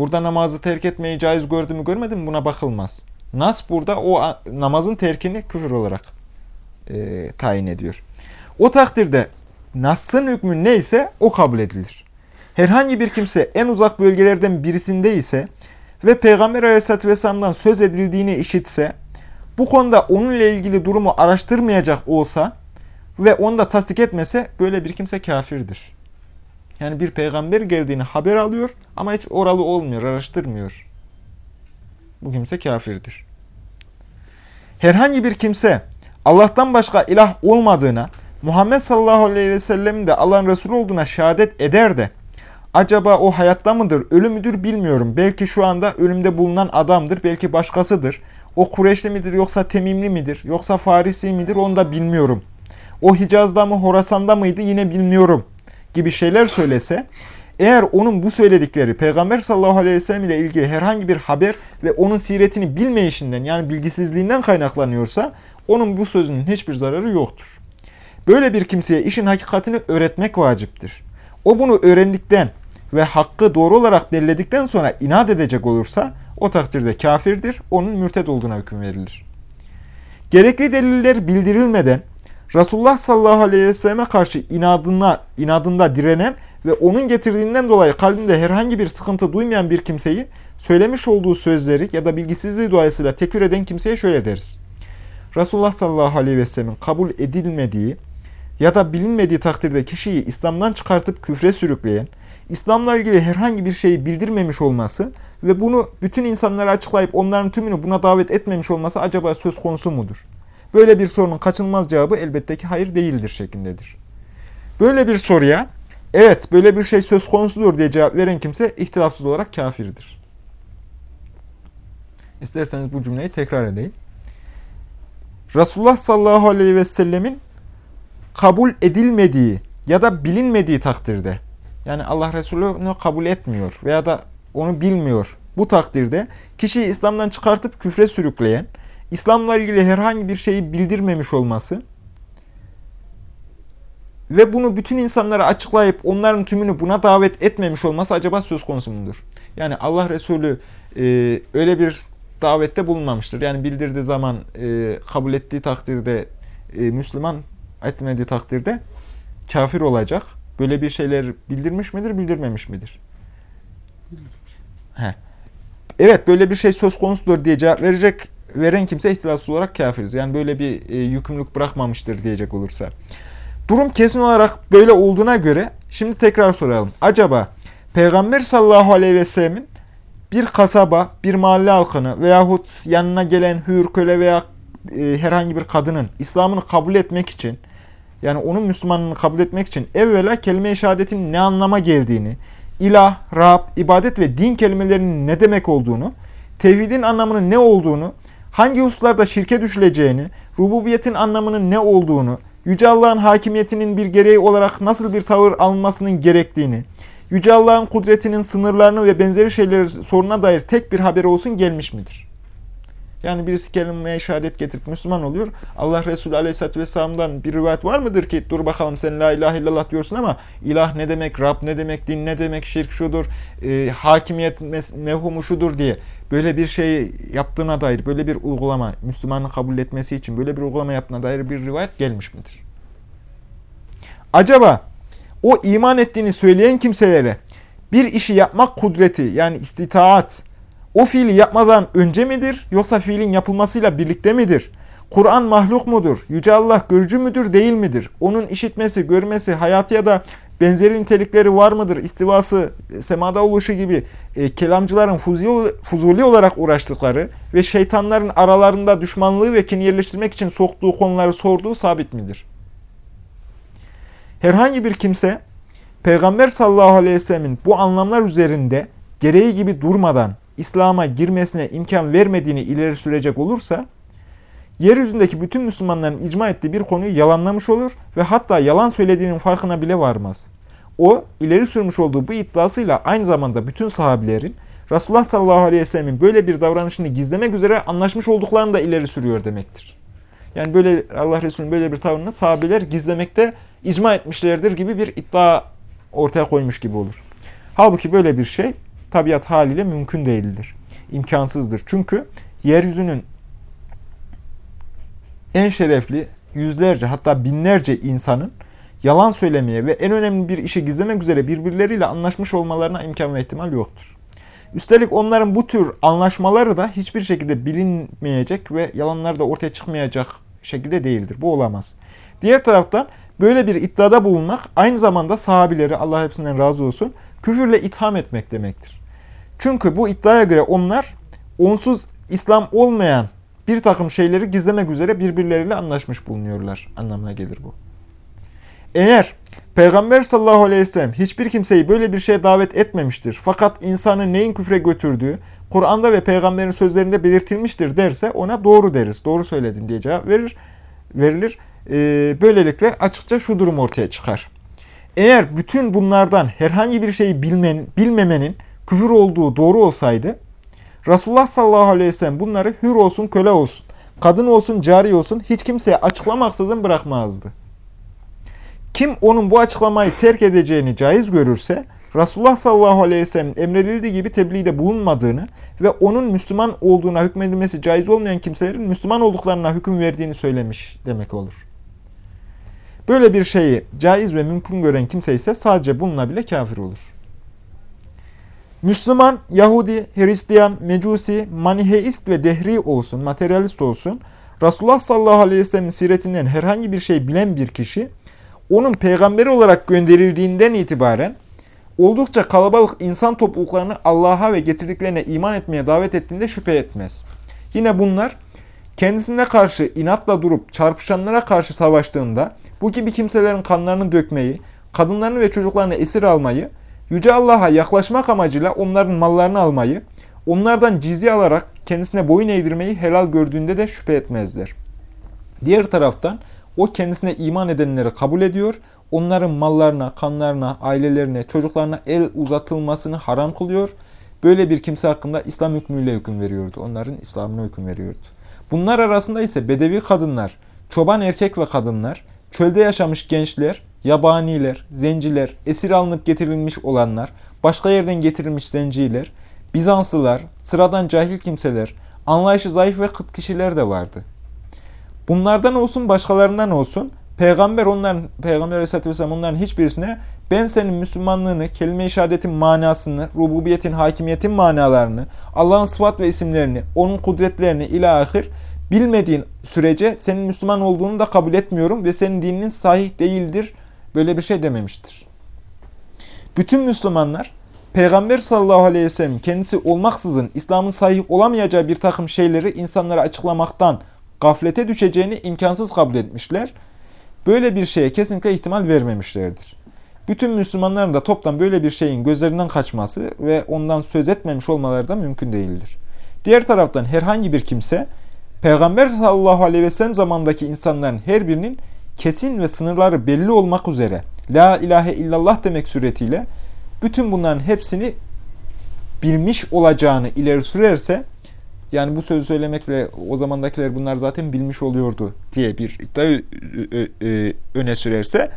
Burada namazı terk etmeyi caiz gördü mü görmedi mi buna bakılmaz. Nas burada o namazın terkini küfür olarak e, tayin ediyor. O takdirde Nas'ın hükmü neyse o kabul edilir. Herhangi bir kimse en uzak bölgelerden birisinde ise ve Peygamber Aleyhisselatü Vesselam'dan söz edildiğini işitse, bu konuda onunla ilgili durumu araştırmayacak olsa ve onu da tasdik etmese böyle bir kimse kafirdir. Yani bir peygamber geldiğini haber alıyor ama hiç oralı olmuyor, araştırmıyor. Bu kimse kafirdir. Herhangi bir kimse Allah'tan başka ilah olmadığına, Muhammed sallallahu aleyhi ve sellemin de Allah'ın Resulü olduğuna şehadet eder de, acaba o hayatta mıdır, ölü müdür bilmiyorum. Belki şu anda ölümde bulunan adamdır, belki başkasıdır. O Kureşli midir yoksa Temimli midir, yoksa Farisi midir onu da bilmiyorum. O Hicaz'da mı, Horasan'da mıydı yine bilmiyorum gibi şeyler söylese, eğer onun bu söyledikleri Peygamber sallallahu aleyhi ve sellem ile ilgili herhangi bir haber ve onun siretini bilmeyişinden yani bilgisizliğinden kaynaklanıyorsa onun bu sözünün hiçbir zararı yoktur. Böyle bir kimseye işin hakikatini öğretmek vaciptir. O bunu öğrendikten ve hakkı doğru olarak belirledikten sonra inat edecek olursa o takdirde kafirdir, onun mürted olduğuna hüküm verilir. Gerekli deliller bildirilmeden Resulullah sallallahu aleyhi ve selleme karşı inadına, inadında direnen ve onun getirdiğinden dolayı kalbinde herhangi bir sıkıntı duymayan bir kimseyi söylemiş olduğu sözleri ya da bilgisizliği dolayısıyla tekfir eden kimseye şöyle deriz. Resulullah sallallahu aleyhi ve sellemin kabul edilmediği ya da bilinmediği takdirde kişiyi İslam'dan çıkartıp küfre sürükleyen, İslam'la ilgili herhangi bir şeyi bildirmemiş olması ve bunu bütün insanlara açıklayıp onların tümünü buna davet etmemiş olması acaba söz konusu mudur? Böyle bir sorunun kaçınılmaz cevabı elbette ki hayır değildir şeklindedir. Böyle bir soruya evet böyle bir şey söz konusudur diye cevap veren kimse ihtilafsız olarak kafirdir. İsterseniz bu cümleyi tekrar edeyim. Resulullah sallallahu aleyhi ve sellemin kabul edilmediği ya da bilinmediği takdirde yani Allah Resulü onu kabul etmiyor veya da onu bilmiyor. Bu takdirde kişiyi İslam'dan çıkartıp küfre sürükleyen, İslam'la ilgili herhangi bir şeyi bildirmemiş olması ve bunu bütün insanlara açıklayıp onların tümünü buna davet etmemiş olması acaba söz konusu mudur? Yani Allah Resulü e, öyle bir davette bulunmamıştır. Yani bildirdiği zaman e, kabul ettiği takdirde e, Müslüman etmediği takdirde kafir olacak. Böyle bir şeyler bildirmiş midir, bildirmemiş midir? He. Evet böyle bir şey söz konusudur diye cevap verecek veren kimse ihtilatsız olarak kafirdir. Yani böyle bir e, yükümlülük bırakmamıştır diyecek olursa. Durum kesin olarak böyle olduğuna göre şimdi tekrar soralım. Acaba Peygamber sallallahu aleyhi ve sellemin bir kasaba, bir mahalle halkını veyahut yanına gelen hür, köle veya e, herhangi bir kadının İslam'ını kabul etmek için yani onun Müslümanlığını kabul etmek için evvela kelime-i şehadetin ne anlama geldiğini, ilah, Rab, ibadet ve din kelimelerinin ne demek olduğunu, tevhidin anlamının ne olduğunu, hangi hususlarda şirke düşüleceğini, rububiyetin anlamının ne olduğunu, Yüce Allah'ın hakimiyetinin bir gereği olarak nasıl bir tavır alınmasının gerektiğini, Yüce Allah'ın kudretinin sınırlarını ve benzeri şeyleri soruna dair tek bir haber olsun gelmiş midir? Yani birisi kelimeye şehadet getirip Müslüman oluyor. Allah Resulü Aleyhisselatü Vesselam'dan bir rivayet var mıdır ki dur bakalım sen la ilahe illallah diyorsun ama ilah ne demek, Rab ne demek, din ne demek, şirk şudur, e, hakimiyet mevhumu şudur diye böyle bir şey yaptığına dair böyle bir uygulama Müslümanın kabul etmesi için böyle bir uygulama yaptığına dair bir rivayet gelmiş midir? Acaba o iman ettiğini söyleyen kimselere bir işi yapmak kudreti yani istitaat o fiili yapmadan önce midir yoksa fiilin yapılmasıyla birlikte midir? Kur'an mahluk mudur? Yüce Allah görücü müdür değil midir? Onun işitmesi, görmesi, hayatı ya da benzeri nitelikleri var mıdır? İstivası, semada oluşu gibi e, kelamcıların fuzuli olarak uğraştıkları ve şeytanların aralarında düşmanlığı ve kin yerleştirmek için soktuğu konuları sorduğu sabit midir? Herhangi bir kimse Peygamber sallallahu aleyhi ve sellemin bu anlamlar üzerinde gereği gibi durmadan İslam'a girmesine imkan vermediğini ileri sürecek olursa, yeryüzündeki bütün Müslümanların icma ettiği bir konuyu yalanlamış olur ve hatta yalan söylediğinin farkına bile varmaz. O, ileri sürmüş olduğu bu iddiasıyla aynı zamanda bütün sahabilerin, Resulullah sallallahu aleyhi ve sellemin böyle bir davranışını gizlemek üzere anlaşmış olduklarını da ileri sürüyor demektir. Yani böyle Allah Resulü'nün böyle bir tavrını sahabeler gizlemekte icma etmişlerdir gibi bir iddia ortaya koymuş gibi olur. Halbuki böyle bir şey tabiat haliyle mümkün değildir. İmkansızdır. Çünkü yeryüzünün en şerefli yüzlerce hatta binlerce insanın yalan söylemeye ve en önemli bir işi gizlemek üzere birbirleriyle anlaşmış olmalarına imkan ve ihtimal yoktur. Üstelik onların bu tür anlaşmaları da hiçbir şekilde bilinmeyecek ve yalanlar da ortaya çıkmayacak şekilde değildir. Bu olamaz. Diğer taraftan böyle bir iddiada bulunmak aynı zamanda sahabileri Allah hepsinden razı olsun küfürle itham etmek demektir. Çünkü bu iddiaya göre onlar onsuz İslam olmayan bir takım şeyleri gizlemek üzere birbirleriyle anlaşmış bulunuyorlar anlamına gelir bu. Eğer Peygamber sallallahu aleyhi ve sellem hiçbir kimseyi böyle bir şeye davet etmemiştir fakat insanı neyin küfre götürdüğü Kur'an'da ve peygamberin sözlerinde belirtilmiştir derse ona doğru deriz. Doğru söyledin diye cevap verir, verilir. Ee, böylelikle açıkça şu durum ortaya çıkar. Eğer bütün bunlardan herhangi bir şeyi bilmen, bilmemenin küfür olduğu doğru olsaydı Resulullah sallallahu aleyhi ve sellem bunları hür olsun köle olsun, kadın olsun cari olsun hiç kimseye açıklamaksızın bırakmazdı. Kim onun bu açıklamayı terk edeceğini caiz görürse Resulullah sallallahu aleyhi ve sellem emredildiği gibi tebliğde bulunmadığını ve onun Müslüman olduğuna hükmedilmesi caiz olmayan kimselerin Müslüman olduklarına hüküm verdiğini söylemiş demek olur. Böyle bir şeyi caiz ve mümkün gören kimse ise sadece bununla bile kafir olur. Müslüman, Yahudi, Hristiyan, Mecusi, Maniheist ve Dehri olsun, materyalist olsun, Resulullah sallallahu aleyhi ve sellem'in siretinden herhangi bir şey bilen bir kişi, onun peygamberi olarak gönderildiğinden itibaren oldukça kalabalık insan topluluklarını Allah'a ve getirdiklerine iman etmeye davet ettiğinde şüphe etmez. Yine bunlar kendisine karşı inatla durup çarpışanlara karşı savaştığında bu gibi kimselerin kanlarını dökmeyi, kadınlarını ve çocuklarını esir almayı, Yüce Allah'a yaklaşmak amacıyla onların mallarını almayı, onlardan cizye alarak kendisine boyun eğdirmeyi helal gördüğünde de şüphe etmezler. Diğer taraftan O kendisine iman edenleri kabul ediyor. Onların mallarına, kanlarına, ailelerine, çocuklarına el uzatılmasını haram kılıyor. Böyle bir kimse hakkında İslam hükmüyle hüküm veriyordu. Onların İslam'ına hüküm veriyordu. Bunlar arasında ise bedevi kadınlar, çoban erkek ve kadınlar, çölde yaşamış gençler, yabaniler, zenciler, esir alınıp getirilmiş olanlar, başka yerden getirilmiş zenciler, Bizanslılar, sıradan cahil kimseler, anlayışı zayıf ve kıt kişiler de vardı. Bunlardan olsun başkalarından olsun Peygamber onların Peygamber Aleyhisselatü Vesselam onların hiçbirisine ben senin Müslümanlığını, kelime-i şehadetin manasını, rububiyetin, hakimiyetin manalarını, Allah'ın sıfat ve isimlerini, onun kudretlerini ilahir bilmediğin sürece senin Müslüman olduğunu da kabul etmiyorum ve senin dininin sahih değildir. Böyle bir şey dememiştir. Bütün Müslümanlar Peygamber sallallahu aleyhi ve sellem kendisi olmaksızın İslam'ın sahih olamayacağı bir takım şeyleri insanlara açıklamaktan gaflete düşeceğini imkansız kabul etmişler. Böyle bir şeye kesinlikle ihtimal vermemişlerdir. Bütün Müslümanların da toplam böyle bir şeyin gözlerinden kaçması ve ondan söz etmemiş olmaları da mümkün değildir. Diğer taraftan herhangi bir kimse Peygamber sallallahu aleyhi ve sellem zamandaki insanların her birinin kesin ve sınırları belli olmak üzere La ilahe illallah demek suretiyle bütün bunların hepsini bilmiş olacağını ileri sürerse yani bu sözü söylemekle o zamandakiler bunlar zaten bilmiş oluyordu diye bir iddia öne sürerse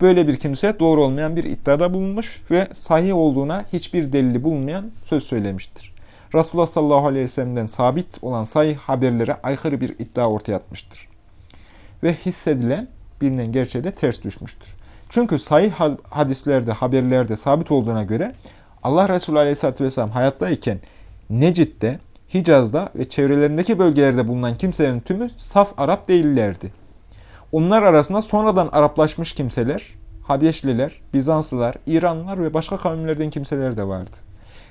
böyle bir kimse doğru olmayan bir iddiada bulunmuş ve sahih olduğuna hiçbir delili bulunmayan söz söylemiştir. Resulullah sallallahu aleyhi ve sellem'den sabit olan sahih haberlere aykırı bir iddia ortaya atmıştır. Ve hissedilen bilinen gerçeğe de ters düşmüştür. Çünkü sahih hadislerde, haberlerde sabit olduğuna göre Allah Resulü Aleyhisselatü Vesselam hayattayken Necid'de, Hicaz'da ve çevrelerindeki bölgelerde bulunan kimselerin tümü saf Arap değillerdi. Onlar arasında sonradan Araplaşmış kimseler, Habeşliler, Bizanslılar, İranlılar ve başka kavimlerden kimseler de vardı.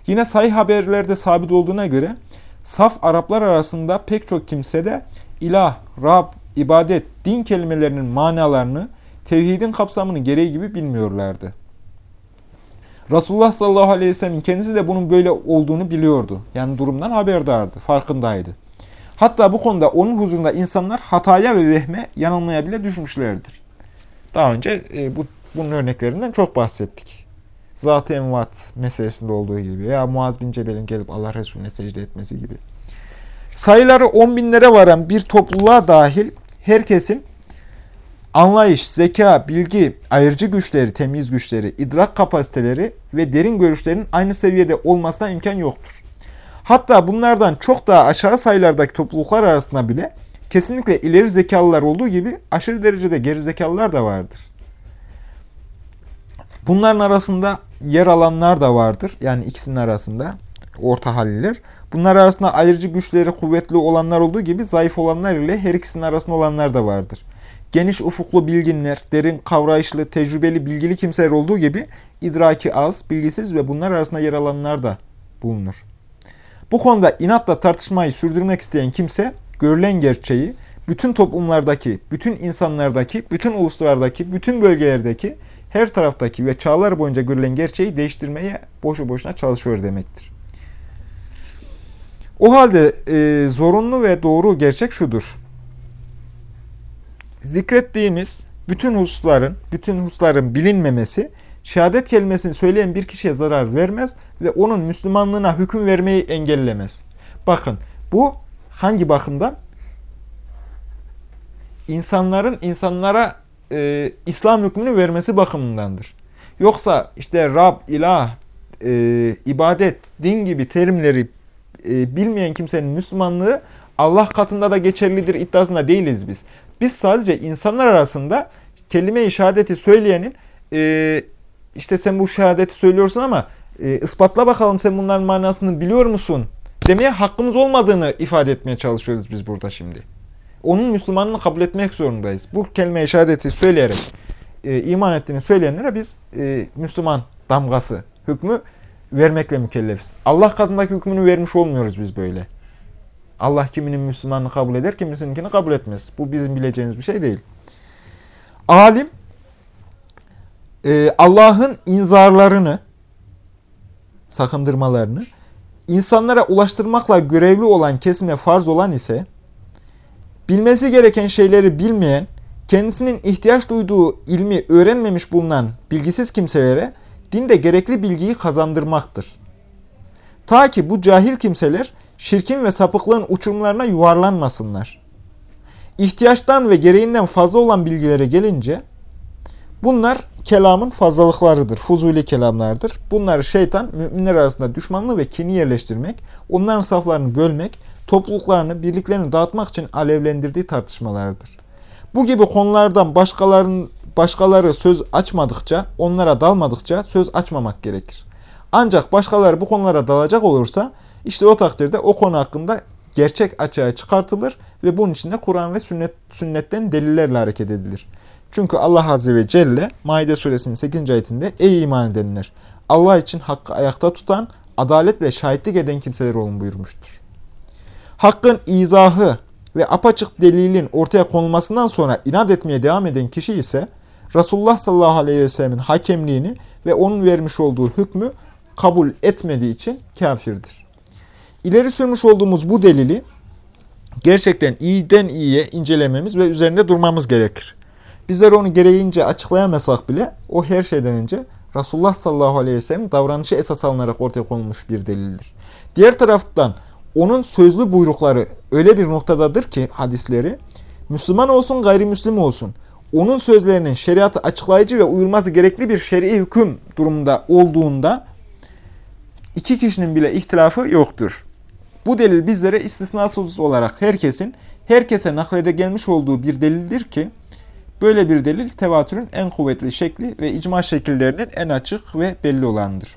Yine sahih haberlerde sabit olduğuna göre saf Araplar arasında pek çok kimse de ilah, Rab, ibadet, din kelimelerinin manalarını, tevhidin kapsamını gereği gibi bilmiyorlardı. Resulullah sallallahu aleyhi ve sellem kendisi de bunun böyle olduğunu biliyordu. Yani durumdan haberdardı, farkındaydı. Hatta bu konuda onun huzurunda insanlar hataya ve vehme yanılmaya bile düşmüşlerdir. Daha önce e, bu, bunun örneklerinden çok bahsettik. Zat-ı envat meselesinde olduğu gibi veya Muaz bin Cebel'in gelip Allah Resulüne secde etmesi gibi. Sayıları on binlere varan bir topluluğa dahil herkesin anlayış, zeka, bilgi, ayırıcı güçleri, temiz güçleri, idrak kapasiteleri ve derin görüşlerin aynı seviyede olmasına imkan yoktur. Hatta bunlardan çok daha aşağı sayılardaki topluluklar arasında bile kesinlikle ileri zekalılar olduğu gibi aşırı derecede geri zekalılar da vardır. Bunların arasında yer alanlar da vardır. Yani ikisinin arasında orta halliler. Bunlar arasında ayırıcı güçleri kuvvetli olanlar olduğu gibi zayıf olanlar ile her ikisinin arasında olanlar da vardır. Geniş ufuklu bilginler, derin kavrayışlı, tecrübeli, bilgili kimseler olduğu gibi idraki az, bilgisiz ve bunlar arasında yer alanlar da bulunur. Bu konuda inatla tartışmayı sürdürmek isteyen kimse görülen gerçeği bütün toplumlardaki, bütün insanlardaki, bütün uluslardaki, bütün bölgelerdeki, her taraftaki ve çağlar boyunca görülen gerçeği değiştirmeye boşu boşuna çalışıyor demektir. O halde e, zorunlu ve doğru gerçek şudur. Zikrettiğimiz bütün hususların, bütün hususların bilinmemesi, şehadet kelimesini söyleyen bir kişiye zarar vermez ve onun Müslümanlığına hüküm vermeyi engellemez. Bakın bu hangi bakımdan? İnsanların insanlara e, İslam hükmünü vermesi bakımındandır. Yoksa işte Rab, ilah, e, ibadet, din gibi terimleri e, bilmeyen kimsenin Müslümanlığı Allah katında da geçerlidir iddiasında değiliz biz. Biz sadece insanlar arasında kelime-i şehadeti söyleyenin e, işte sen bu şehadeti söylüyorsun ama e, ispatla bakalım sen bunların manasını biliyor musun demeye hakkımız olmadığını ifade etmeye çalışıyoruz biz burada şimdi. Onun Müslümanını kabul etmek zorundayız. Bu kelime-i şehadeti söyleyerek e, iman ettiğini söyleyenlere biz e, Müslüman damgası, hükmü vermekle mükellefiz. Allah katındaki hükmünü vermiş olmuyoruz biz böyle. Allah kiminin Müslümanını kabul eder, kimisininkini kabul etmez. Bu bizim bileceğimiz bir şey değil. Alim, e, Allah'ın inzarlarını, sakındırmalarını, insanlara ulaştırmakla görevli olan kesime farz olan ise, bilmesi gereken şeyleri bilmeyen, kendisinin ihtiyaç duyduğu ilmi öğrenmemiş bulunan bilgisiz kimselere dinde gerekli bilgiyi kazandırmaktır. Ta ki bu cahil kimseler şirkin ve sapıklığın uçurumlarına yuvarlanmasınlar. İhtiyaçtan ve gereğinden fazla olan bilgilere gelince bunlar kelamın fazlalıklarıdır, fuzuli kelamlardır. Bunları şeytan müminler arasında düşmanlığı ve kini yerleştirmek, onların saflarını bölmek, topluluklarını, birliklerini dağıtmak için alevlendirdiği tartışmalardır. Bu gibi konulardan başkalarının başkaları söz açmadıkça, onlara dalmadıkça söz açmamak gerekir. Ancak başkaları bu konulara dalacak olursa işte o takdirde o konu hakkında gerçek açığa çıkartılır ve bunun için de Kur'an ve sünnet, sünnetten delillerle hareket edilir. Çünkü Allah Azze ve Celle Maide suresinin 8. ayetinde Ey iman edenler! Allah için hakkı ayakta tutan, adaletle şahitlik eden kimseler olun buyurmuştur. Hakkın izahı ve apaçık delilin ortaya konulmasından sonra inat etmeye devam eden kişi ise Resulullah sallallahu aleyhi ve sellemin hakemliğini ve onun vermiş olduğu hükmü kabul etmediği için kafirdir. İleri sürmüş olduğumuz bu delili gerçekten iyiden iyiye incelememiz ve üzerinde durmamız gerekir. Bizler onu gereğince açıklayamasak bile o her şeyden önce Resulullah sallallahu aleyhi ve sellem davranışı esas alınarak ortaya konulmuş bir delildir. Diğer taraftan onun sözlü buyrukları öyle bir noktadadır ki hadisleri Müslüman olsun gayrimüslim olsun onun sözlerinin şeriatı açıklayıcı ve uyulması gerekli bir şer'i hüküm durumunda olduğunda iki kişinin bile ihtilafı yoktur. Bu delil bizlere istisnasız olarak herkesin herkese naklede gelmiş olduğu bir delildir ki böyle bir delil tevatürün en kuvvetli şekli ve icma şekillerinin en açık ve belli olanıdır.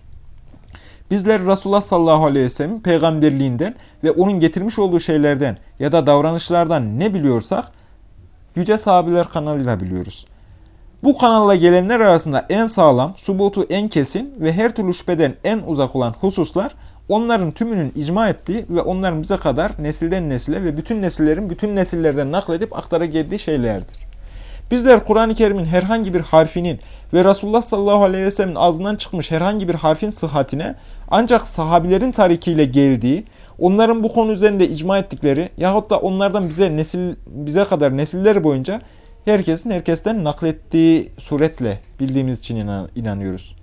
Bizler Resulullah sallallahu aleyhi ve sellem peygamberliğinden ve onun getirmiş olduğu şeylerden ya da davranışlardan ne biliyorsak Yüce Sahabiler kanalıyla biliyoruz. Bu kanalla gelenler arasında en sağlam, subutu en kesin ve her türlü şüpheden en uzak olan hususlar onların tümünün icma ettiği ve onların bize kadar nesilden nesile ve bütün nesillerin bütün nesillerden nakledip aktara geldiği şeylerdir. Bizler Kur'an-ı Kerim'in herhangi bir harfinin ve Resulullah sallallahu aleyhi ve sellem'in ağzından çıkmış herhangi bir harfin sıhhatine ancak sahabilerin tarikiyle geldiği, onların bu konu üzerinde icma ettikleri yahut da onlardan bize nesil bize kadar nesiller boyunca herkesin herkesten naklettiği suretle bildiğimiz için inan inanıyoruz.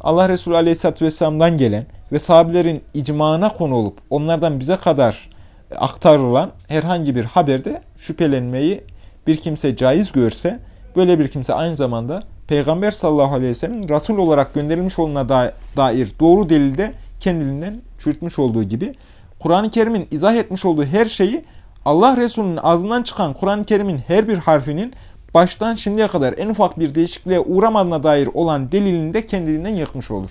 Allah Resulü Aleyhisselatü Vesselam'dan gelen ve sahabelerin icmağına konu olup onlardan bize kadar aktarılan herhangi bir haberde şüphelenmeyi bir kimse caiz görse böyle bir kimse aynı zamanda Peygamber sallallahu aleyhi ve sellem'in Resul olarak gönderilmiş olduğuna dair doğru delilde kendiliğinden çürütmüş olduğu gibi Kur'an-ı Kerim'in izah etmiş olduğu her şeyi Allah Resulü'nün ağzından çıkan Kur'an-ı Kerim'in her bir harfinin baştan şimdiye kadar en ufak bir değişikliğe uğramadığına dair olan delilini de kendiliğinden yıkmış olur.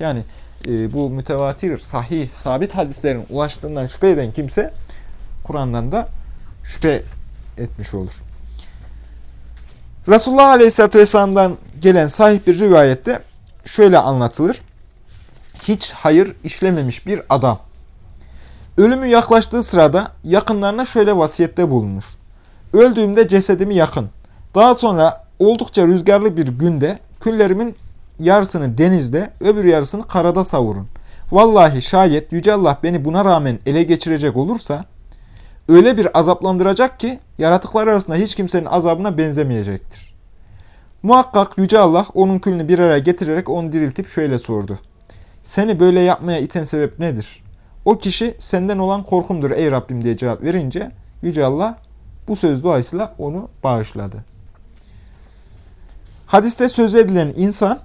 Yani e, bu mütevatir, sahih, sabit hadislerin ulaştığından şüphe eden kimse Kur'an'dan da şüphe etmiş olur. Resulullah Aleyhisselatü Vesselam'dan gelen sahih bir rivayette şöyle anlatılır. Hiç hayır işlememiş bir adam. Ölümü yaklaştığı sırada yakınlarına şöyle vasiyette bulunmuş. Öldüğümde cesedimi yakın. Daha sonra oldukça rüzgarlı bir günde küllerimin yarısını denizde, öbür yarısını karada savurun. Vallahi şayet Yüce Allah beni buna rağmen ele geçirecek olursa öyle bir azaplandıracak ki yaratıklar arasında hiç kimsenin azabına benzemeyecektir. Muhakkak Yüce Allah onun külünü bir araya getirerek onu diriltip şöyle sordu. Seni böyle yapmaya iten sebep nedir? O kişi senden olan korkumdur ey Rabbim diye cevap verince Yüce Allah bu söz dolayısıyla onu bağışladı. Hadiste söz edilen insan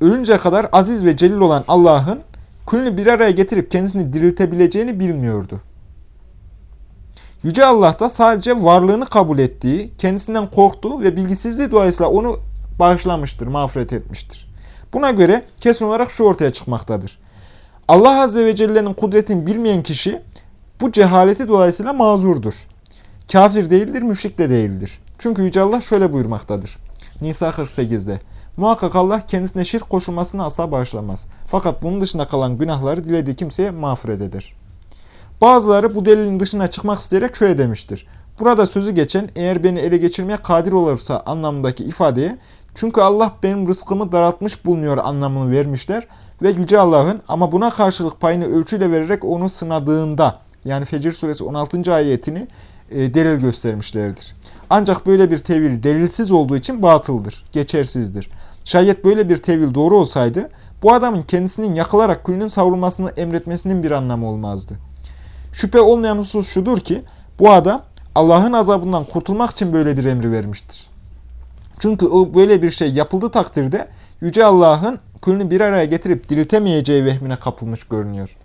ölünce kadar aziz ve celil olan Allah'ın külünü bir araya getirip kendisini diriltebileceğini bilmiyordu. Yüce Allah da sadece varlığını kabul ettiği, kendisinden korktuğu ve bilgisizliği dolayısıyla onu bağışlamıştır, mağfiret etmiştir. Buna göre kesin olarak şu ortaya çıkmaktadır. Allah Azze ve Celle'nin kudretini bilmeyen kişi bu cehaleti dolayısıyla mazurdur. Kafir değildir, müşrik de değildir. Çünkü Yüce Allah şöyle buyurmaktadır. Nisa 48'de. Muhakkak Allah kendisine şirk koşulmasını asla bağışlamaz. Fakat bunun dışında kalan günahları dilediği kimseye mağfiret eder. Bazıları bu delilin dışına çıkmak isteyerek şöyle demiştir. Burada sözü geçen eğer beni ele geçirmeye kadir olursa anlamındaki ifadeye çünkü Allah benim rızkımı daraltmış bulunuyor anlamını vermişler ve Yüce Allah'ın ama buna karşılık payını ölçüyle vererek onu sınadığında yani Fecir suresi 16. ayetini e, delil göstermişlerdir. Ancak böyle bir tevil delilsiz olduğu için batıldır, geçersizdir. Şayet böyle bir tevil doğru olsaydı bu adamın kendisinin yakılarak külünün savrulmasını emretmesinin bir anlamı olmazdı. Şüphe olmayan husus şudur ki bu adam Allah'ın azabından kurtulmak için böyle bir emri vermiştir. Çünkü o böyle bir şey yapıldığı takdirde Yüce Allah'ın külünü bir araya getirip diriltemeyeceği vehmine kapılmış görünüyor.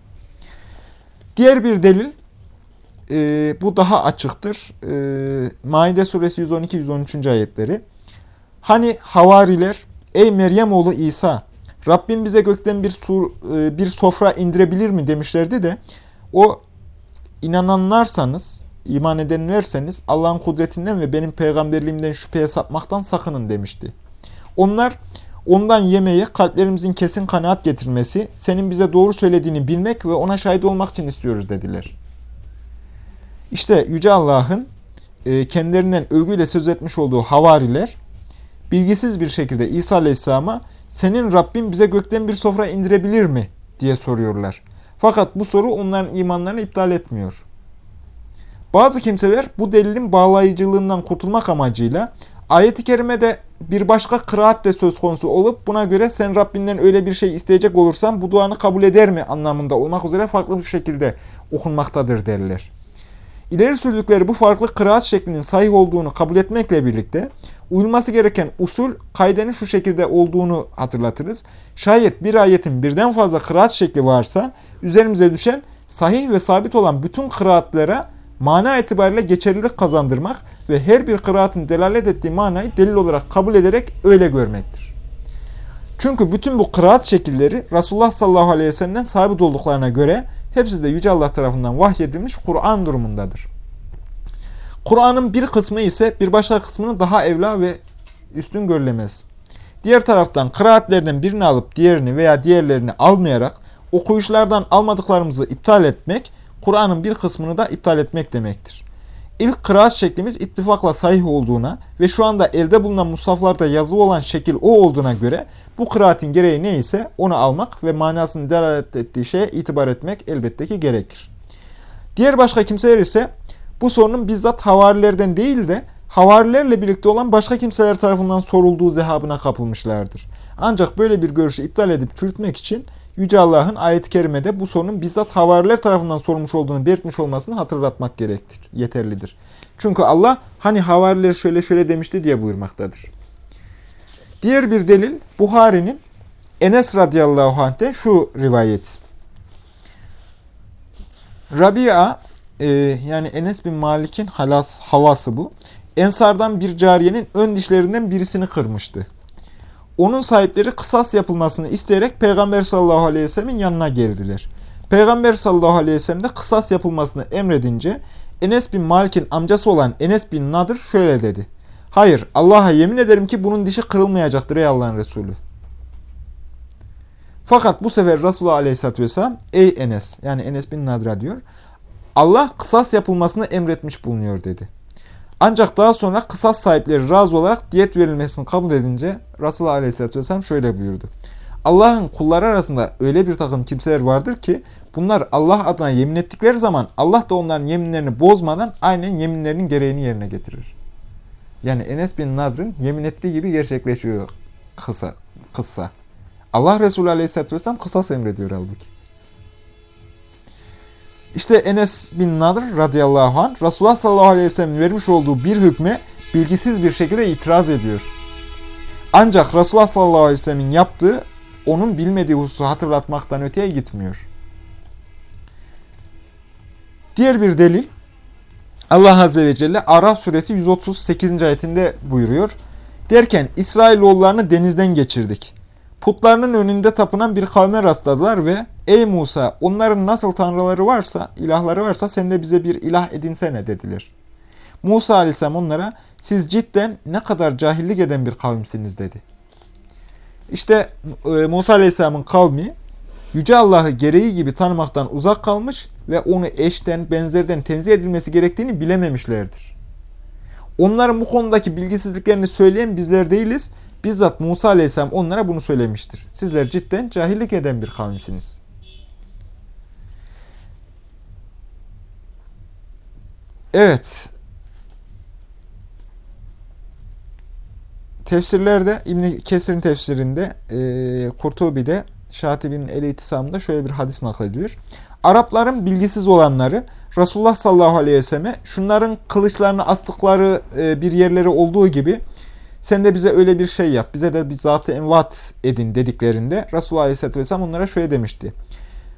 Diğer bir delil, e, bu daha açıktır. E, Maide suresi 112-113. ayetleri. Hani havariler, ey Meryem oğlu İsa, Rabbim bize gökten bir, sur, e, bir sofra indirebilir mi demişlerdi de, o inananlarsanız, iman edenlerseniz Allah'ın kudretinden ve benim peygamberliğimden şüpheye sapmaktan sakının demişti. Onlar ondan yemeği kalplerimizin kesin kanaat getirmesi, senin bize doğru söylediğini bilmek ve ona şahit olmak için istiyoruz dediler. İşte Yüce Allah'ın e, kendilerinden övgüyle söz etmiş olduğu havariler, bilgisiz bir şekilde İsa Aleyhisselam'a senin Rabbin bize gökten bir sofra indirebilir mi diye soruyorlar. Fakat bu soru onların imanlarını iptal etmiyor. Bazı kimseler bu delilin bağlayıcılığından kurtulmak amacıyla ayet-i kerimede bir başka kıraat de söz konusu olup buna göre sen Rabbinden öyle bir şey isteyecek olursan bu duanı kabul eder mi anlamında olmak üzere farklı bir şekilde okunmaktadır derler. İleri sürdükleri bu farklı kıraat şeklinin sahih olduğunu kabul etmekle birlikte uyulması gereken usul kaydenin şu şekilde olduğunu hatırlatırız. Şayet bir ayetin birden fazla kıraat şekli varsa üzerimize düşen sahih ve sabit olan bütün kıraatlara mana itibariyle geçerlilik kazandırmak ve her bir kıraatın delalet ettiği manayı delil olarak kabul ederek öyle görmektir. Çünkü bütün bu kıraat şekilleri Resulullah sallallahu aleyhi ve sellem'den sabit olduklarına göre hepsi de Yüce Allah tarafından vahyedilmiş Kur'an durumundadır. Kur'an'ın bir kısmı ise bir başka kısmını daha evla ve üstün görülemez. Diğer taraftan kıraatlerden birini alıp diğerini veya diğerlerini almayarak okuyuşlardan almadıklarımızı iptal etmek Kur'an'ın bir kısmını da iptal etmek demektir. İlk kıraat şeklimiz ittifakla sahih olduğuna ve şu anda elde bulunan musaflarda yazılı olan şekil o olduğuna göre bu kıraatin gereği neyse onu almak ve manasını delalet ettiği şeye itibar etmek elbette ki gerekir. Diğer başka kimseler ise bu sorunun bizzat havarilerden değil de havarilerle birlikte olan başka kimseler tarafından sorulduğu zehabına kapılmışlardır. Ancak böyle bir görüşü iptal edip çürütmek için Yüce Allah'ın ayet-i kerimede bu sorunun bizzat havariler tarafından sorulmuş olduğunu belirtmiş olmasını hatırlatmak gerektir, yeterlidir. Çünkü Allah hani havariler şöyle şöyle demişti diye buyurmaktadır. Diğer bir delil Buhari'nin Enes radıyallahu anh'ten şu rivayet. Rabia e, yani Enes bin Malik'in halas, havası bu. Ensardan bir cariyenin ön dişlerinden birisini kırmıştı onun sahipleri kısas yapılmasını isteyerek Peygamber sallallahu aleyhi ve sellemin yanına geldiler. Peygamber sallallahu aleyhi ve sellem de kısas yapılmasını emredince Enes bin Malik'in amcası olan Enes bin Nadır şöyle dedi. Hayır Allah'a yemin ederim ki bunun dişi kırılmayacaktır ey Allah'ın Resulü. Fakat bu sefer Resulullah aleyhisselatü vesselam ey Enes yani Enes bin Nadra diyor Allah kısas yapılmasını emretmiş bulunuyor dedi. Ancak daha sonra kısas sahipleri razı olarak diyet verilmesini kabul edince Resulullah Aleyhisselatü Vesselam şöyle buyurdu. Allah'ın kulları arasında öyle bir takım kimseler vardır ki bunlar Allah adına yemin ettikleri zaman Allah da onların yeminlerini bozmadan aynen yeminlerinin gereğini yerine getirir. Yani Enes bin Nadr'ın yemin ettiği gibi gerçekleşiyor kısa, kıssa. Allah Resulü Aleyhisselatü Vesselam kısas emrediyor halbuki. İşte Enes bin Nadr radıyallahu anh Resulullah sallallahu aleyhi ve sellem vermiş olduğu bir hükme bilgisiz bir şekilde itiraz ediyor. Ancak Resulullah sallallahu aleyhi ve sellemin yaptığı onun bilmediği hususu hatırlatmaktan öteye gitmiyor. Diğer bir delil Allah Azze ve Celle Araf suresi 138. ayetinde buyuruyor. Derken İsrailoğullarını denizden geçirdik. Putlarının önünde tapınan bir kavme rastladılar ve Ey Musa onların nasıl tanrıları varsa, ilahları varsa sen de bize bir ilah edinsene dediler. Musa aleyhisselam onlara siz cidden ne kadar cahillik eden bir kavimsiniz dedi. İşte e, Musa aleyhisselamın kavmi Yüce Allah'ı gereği gibi tanımaktan uzak kalmış ve onu eşten, benzerden tenzih edilmesi gerektiğini bilememişlerdir. Onların bu konudaki bilgisizliklerini söyleyen bizler değiliz. Bizzat Musa Aleyhisselam onlara bunu söylemiştir. Sizler cidden cahillik eden bir kavimsiniz. Evet. Tefsirlerde, ibn Kesir'in tefsirinde, e, Kurtubi'de, Şatib'in El İtisam'da şöyle bir hadis nakledilir. Arapların bilgisiz olanları Resulullah sallallahu aleyhi ve selleme şunların kılıçlarını astıkları e, bir yerleri olduğu gibi sen de bize öyle bir şey yap, bize de bir zatı envat edin dediklerinde Resulullah aleyhisselatü vesselam onlara şöyle demişti.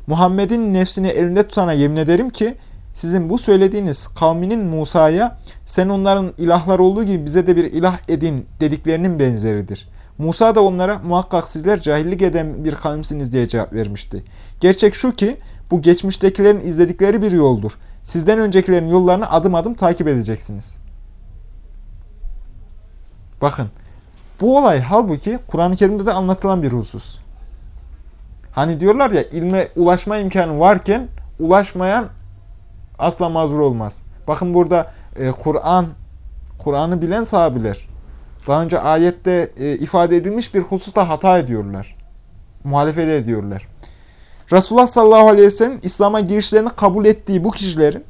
Muhammed'in nefsini elinde tutana yemin ederim ki sizin bu söylediğiniz kavminin Musa'ya sen onların ilahlar olduğu gibi bize de bir ilah edin dediklerinin benzeridir. Musa da onlara muhakkak sizler cahillik eden bir kavimsiniz diye cevap vermişti. Gerçek şu ki bu geçmiştekilerin izledikleri bir yoldur. Sizden öncekilerin yollarını adım adım takip edeceksiniz. Bakın bu olay halbuki Kur'an-ı Kerim'de de anlatılan bir husus. Hani diyorlar ya ilme ulaşma imkanı varken ulaşmayan asla mazur olmaz. Bakın burada e, Kur'an, Kur'an'ı bilen sahabiler daha önce ayette e, ifade edilmiş bir hususta hata ediyorlar. Muhalefet ediyorlar. Resulullah sallallahu aleyhi ve sellem İslam'a girişlerini kabul ettiği bu kişilerin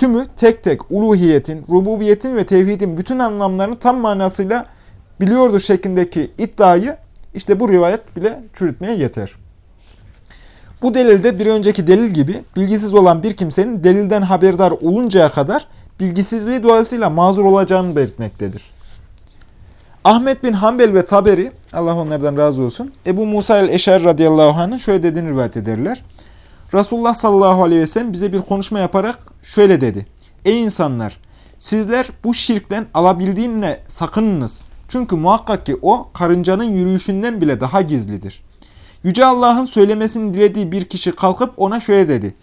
tümü tek tek uluhiyetin, rububiyetin ve tevhidin bütün anlamlarını tam manasıyla biliyordu şeklindeki iddiayı işte bu rivayet bile çürütmeye yeter. Bu delilde bir önceki delil gibi bilgisiz olan bir kimsenin delilden haberdar oluncaya kadar bilgisizliği dolayısıyla mazur olacağını belirtmektedir. Ahmet bin Hanbel ve Taberi, Allah onlardan razı olsun, Ebu Musa el-Eşer radıyallahu anh'ın şöyle dediğini rivayet ederler. Resulullah sallallahu aleyhi ve sellem bize bir konuşma yaparak şöyle dedi. Ey insanlar! Sizler bu şirkten alabildiğinle sakınınız. Çünkü muhakkak ki o karıncanın yürüyüşünden bile daha gizlidir. Yüce Allah'ın söylemesini dilediği bir kişi kalkıp ona şöyle dedi.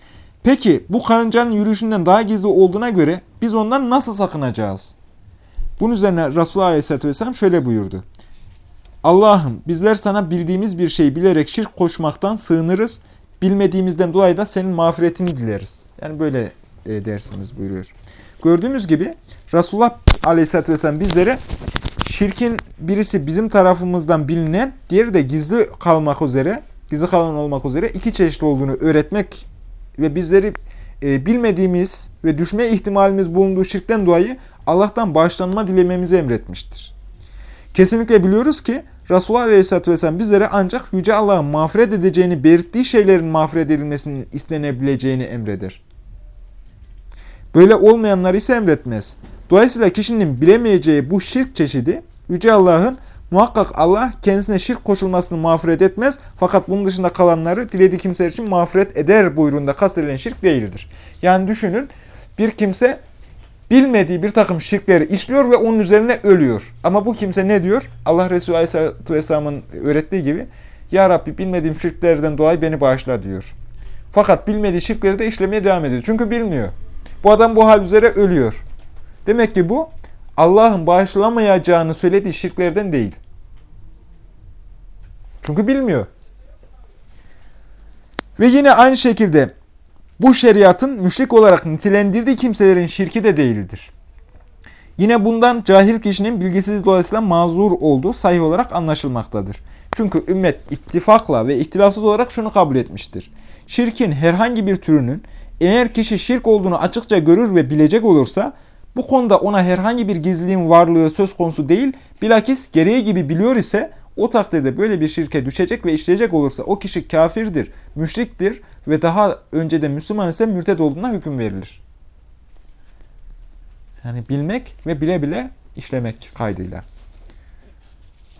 Peki bu karıncanın yürüyüşünden daha gizli olduğuna göre biz ondan nasıl sakınacağız? Bunun üzerine Resulullah Aleyhisselatü Vesselam şöyle buyurdu. Allah'ım bizler sana bildiğimiz bir şey bilerek şirk koşmaktan sığınırız. Bilmediğimizden dolayı da senin mağfiretini dileriz. Yani böyle e, dersiniz buyuruyor. Gördüğümüz gibi Resulullah Aleyhisselatü Vesselam bizlere şirkin birisi bizim tarafımızdan bilinen, diğeri de gizli kalmak üzere, gizli kalan olmak üzere iki çeşit olduğunu öğretmek ve bizleri e, bilmediğimiz ve düşme ihtimalimiz bulunduğu şirkten dolayı Allah'tan bağışlanma dilememizi emretmiştir. Kesinlikle biliyoruz ki Resulullah Aleyhisselatü Vesselam bizlere ancak Yüce Allah'ın mağfiret edeceğini belirttiği şeylerin mağfiret edilmesinin istenebileceğini emreder. Böyle olmayanlar ise emretmez. Dolayısıyla kişinin bilemeyeceği bu şirk çeşidi Yüce Allah'ın muhakkak Allah kendisine şirk koşulmasını mağfiret etmez fakat bunun dışında kalanları dilediği kimseler için mağfiret eder buyruğunda kastedilen şirk değildir. Yani düşünün bir kimse bilmediği bir takım şirkleri işliyor ve onun üzerine ölüyor. Ama bu kimse ne diyor? Allah Resulü Aleyhisselatü Vesselam'ın öğrettiği gibi Ya Rabbi bilmediğim şirklerden dolayı beni bağışla diyor. Fakat bilmediği şirkleri de işlemeye devam ediyor. Çünkü bilmiyor. Bu adam bu hal üzere ölüyor. Demek ki bu Allah'ın bağışlamayacağını söylediği şirklerden değil. Çünkü bilmiyor. Ve yine aynı şekilde bu şeriatın müşrik olarak nitelendirdiği kimselerin şirki de değildir. Yine bundan cahil kişinin bilgisiz dolayısıyla mazur olduğu sahih olarak anlaşılmaktadır. Çünkü ümmet ittifakla ve ihtilafsız olarak şunu kabul etmiştir. Şirkin herhangi bir türünün eğer kişi şirk olduğunu açıkça görür ve bilecek olursa bu konuda ona herhangi bir gizliliğin varlığı söz konusu değil, bilakis gereği gibi biliyor ise o takdirde böyle bir şirke düşecek ve işleyecek olursa o kişi kafirdir, müşriktir ve daha önceden Müslüman ise mürted olduğuna hüküm verilir. Yani bilmek ve bile bile işlemek kaydıyla.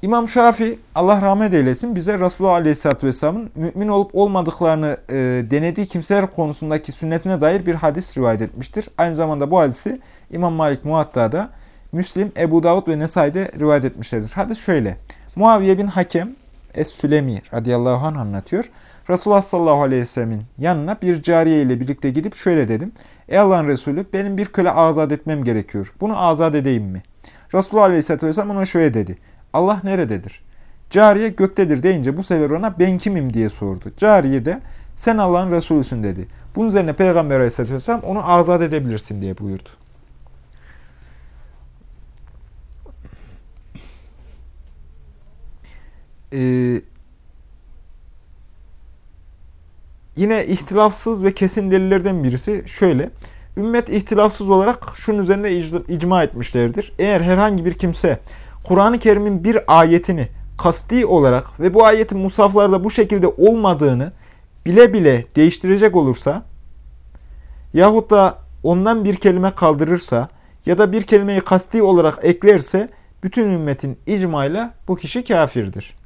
İmam Şafi Allah rahmet eylesin bize Resulullah Aleyhisselatü Vesselam'ın mümin olup olmadıklarını e, denediği kimseler konusundaki sünnetine dair bir hadis rivayet etmiştir. Aynı zamanda bu hadisi İmam Malik Muatta'da, Müslim, Ebu Davud ve Nesai'de rivayet etmişlerdir. Hadis şöyle. Muaviye bin Hakem Es-Sülemi radıyallahu anh anlatıyor. Resulullah sallallahu aleyhi ve sellemin yanına bir cariye ile birlikte gidip şöyle dedim. Ey Allah'ın Resulü benim bir köle azat etmem gerekiyor. Bunu azat edeyim mi? Resulullah aleyhisselatü vesselam ona şöyle dedi. Allah nerededir? Cariye göktedir deyince bu sefer ona ben kimim diye sordu. Cariye de sen Allah'ın Resulüsün dedi. Bunun üzerine Peygamber aleyhisselatü vesselam onu azat edebilirsin diye buyurdu. Ee, yine ihtilafsız ve kesin delillerden birisi şöyle. Ümmet ihtilafsız olarak şunun üzerine icma etmişlerdir. Eğer herhangi bir kimse Kur'an-ı Kerim'in bir ayetini kasti olarak ve bu ayetin musaflarda bu şekilde olmadığını bile bile değiştirecek olursa yahut da ondan bir kelime kaldırırsa ya da bir kelimeyi kasti olarak eklerse bütün ümmetin icmayla bu kişi kafirdir.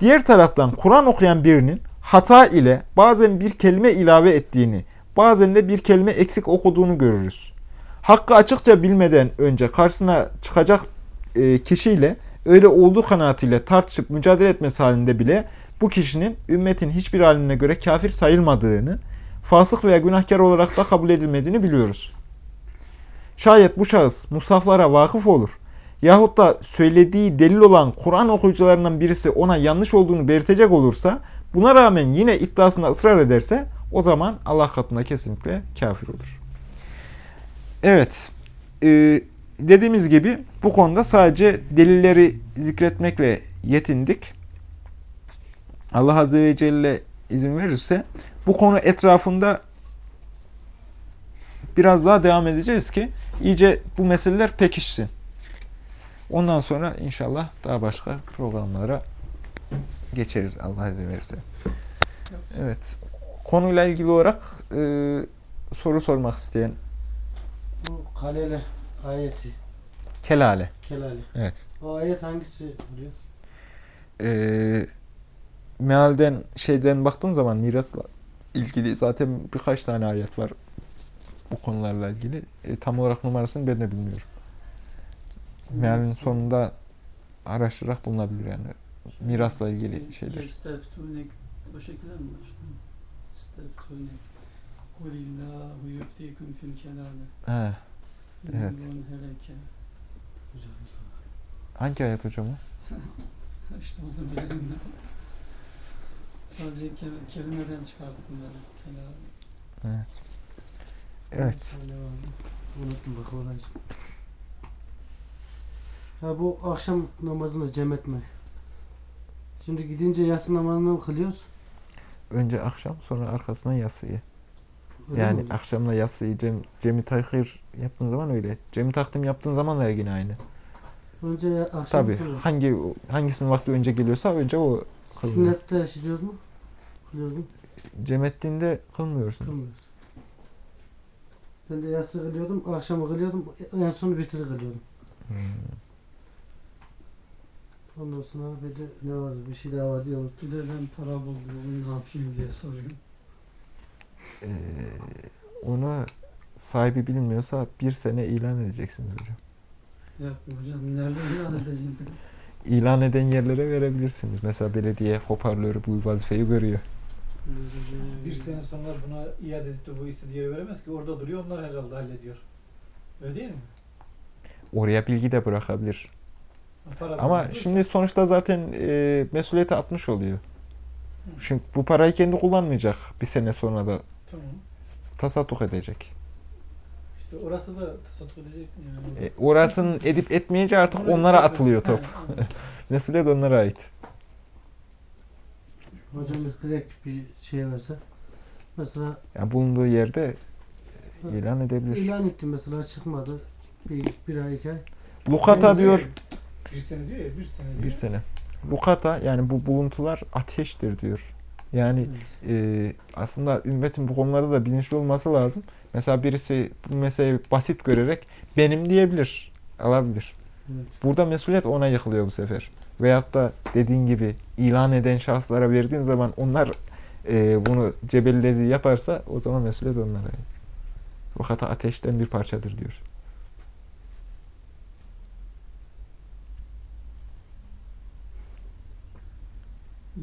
Diğer taraftan Kur'an okuyan birinin hata ile bazen bir kelime ilave ettiğini, bazen de bir kelime eksik okuduğunu görürüz. Hakkı açıkça bilmeden önce karşısına çıkacak e, kişiyle öyle olduğu kanaatiyle tartışıp mücadele etmesi halinde bile bu kişinin ümmetin hiçbir alimine göre kafir sayılmadığını, fasık veya günahkar olarak da kabul edilmediğini biliyoruz. Şayet bu şahıs musaflara vakıf olur yahut da söylediği delil olan Kur'an okuyucularından birisi ona yanlış olduğunu belirtecek olursa buna rağmen yine iddiasında ısrar ederse o zaman Allah katında kesinlikle kafir olur. Evet, e, dediğimiz gibi bu konuda sadece delilleri zikretmekle yetindik. Allah Azze ve Celle izin verirse bu konu etrafında biraz daha devam edeceğiz ki iyice bu meseleler pekişsin. Ondan sonra inşallah daha başka programlara geçeriz Allah izin verirse. Evet. Konuyla ilgili olarak e, soru sormak isteyen
Bu kalele ayeti.
kelale.
Kelale.
Evet.
O ayet hangisi oluyor?
E, mealden şeyden baktığın zaman mirasla ilgili zaten birkaç tane ayet var bu konularla ilgili. E, tam olarak numarasını ben de bilmiyorum. Mealin sonunda araştırarak bulunabilir yani. Mirasla ilgili şeyler.
Yesteftunek o şekilde mi var? Yesteftunek Kulillahu yuftikum fil kelale
He. Evet. Hangi ayet hocam o?
Bilelim de. Sadece ke- kelimeden bunları. Kelale.
Evet. Evet.
Unuttum bak orayı. Ha bu akşam namazını cem etmek. Şimdi gidince yatsı namazını mı kılıyoruz?
Önce akşam sonra arkasından yatsıyı.
Öyle
Yani
mi?
akşamla yatsıyı cem, cemi tahir yaptığın zaman öyle. Cemi takdim yaptığın zaman da yine aynı.
Önce akşam
Tabi
kılıyoruz.
hangi hangisinin vakti önce geliyorsa önce o kılınıyor.
Sünnette yaşıyoruz mu? Kılıyoruz mu?
Cem ettiğinde kılmıyorsun.
Kılmıyoruz. Ben de yatsı kılıyordum, akşamı kılıyordum, en son vitri kılıyordum.
Hmm.
Ondan sonra bir de ne vardı, bir şey daha vardı ya unuttum.
Bir de ben para buldum. Onu ne yapayım diye soruyorum.
Ee, onu sahibi bilmiyorsa bir sene ilan edeceksiniz hocam.
Yapma hocam. Nereden ilan edeceğim?
İlan eden yerlere verebilirsiniz. Mesela belediye hoparlörü bu vazifeyi görüyor.
Bir sene sonra buna iade edip de bu istediği yere veremez ki. Orada duruyor onlar herhalde hallediyor. Öyle değil mi?
Oraya bilgi de bırakabilir.
Para
Ama şimdi sonuçta zaten e, mesuliyeti atmış oluyor. Çünkü bu parayı kendi kullanmayacak bir sene sonra da
Tamam.
tasadduk edecek.
İşte orası da tasadduk edecek? Yani?
E, orasının edip etmeyeceği artık onlara atılıyor top. Mesuliyet onlara ait.
Hocamız direkt bir şey verse. Mesela
Yani bulunduğu yerde ilan edebilir.
ilan ettim mesela çıkmadı. Bir, bir ay iki ay.
Lukata diyor
Bir sene diyor ya bir sene diyor.
bir sene. Lukata yani bu buluntular ateştir diyor. Yani
Evet.
e, aslında ümmetin bu konularda da bilinçli olması lazım. Mesela birisi bu meseleyi basit görerek benim diyebilir, alabilir.
Evet.
Burada mesuliyet ona yıkılıyor bu sefer. Veyahut da dediğin gibi ilan eden şahıslara verdiğin zaman onlar e, bunu cebellezi yaparsa o zaman mesuliyet onlara ait. Lukata ateşten bir parçadır diyor.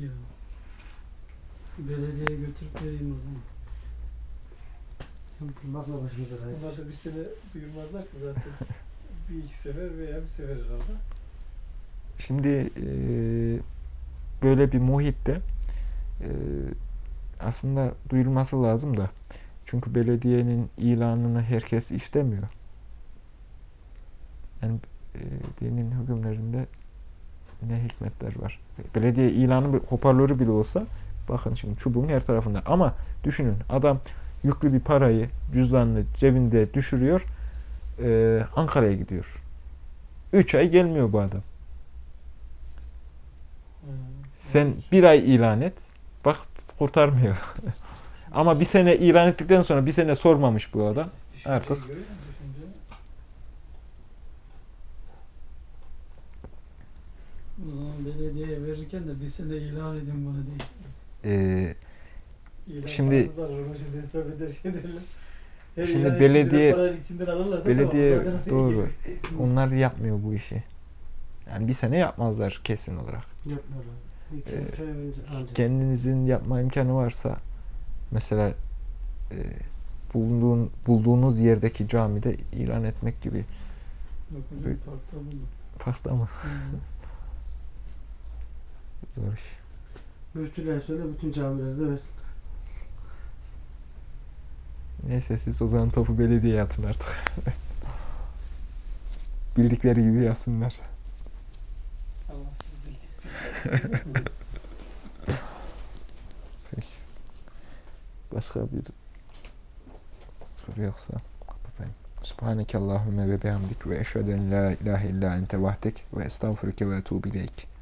Ya. Belediyeye götürüp vereyim o zaman.
Sen Bakla başına belaya.
Onlar da bir sene duyurmazlar ki zaten. bir iki sefer veya bir sefer herhalde.
Şimdi e, böyle bir muhitte e, aslında duyulması lazım da çünkü belediyenin ilanını herkes istemiyor. Yani e, dinin hükümlerinde ne hikmetler var. Belediye ilanı bir hoparlörü bile olsa bakın şimdi çubuğun her tarafında ama düşünün adam yüklü bir parayı cüzdanını cebinde düşürüyor e, Ankara'ya gidiyor. 3 ay gelmiyor bu adam.
Hmm.
Sen bir ay ilan et. Bak kurtarmıyor. Ama bir sene ilan ettikten sonra bir sene sormamış bu adam. Artık-
görüyor musun? Düşünce.
O zaman belediyeye verirken de bir sene ilan edin bunu değil.
Ee,
İlan
Şimdi-
şimdi
belediye- belediye doğru. onlar yapmıyor bu işi. Yani bir sene yapmazlar kesin olarak.
Yapmıyorlar.
Ee. Kendinizin yapma imkanı varsa mesela e, bulunduğun bulduğunuz yerdeki camide ilan etmek gibi.
Yok
Böyle-
parkta buldum.
Farklı ama
Hmm.
zor iş.
Müftülüğe söyle bütün camilerde versin.
Neyse siz o zaman topu belediyeye atın artık. Bildikleri gibi yapsınlar.
Allah sizi bildirsin.
Peki. Başka bir soru yoksa kapatayım. Subhaneke Allahümme ve bihamdik ve eşhedü en la ilahe illa ente vahdek ve estağfurüke ve etubu ileyk.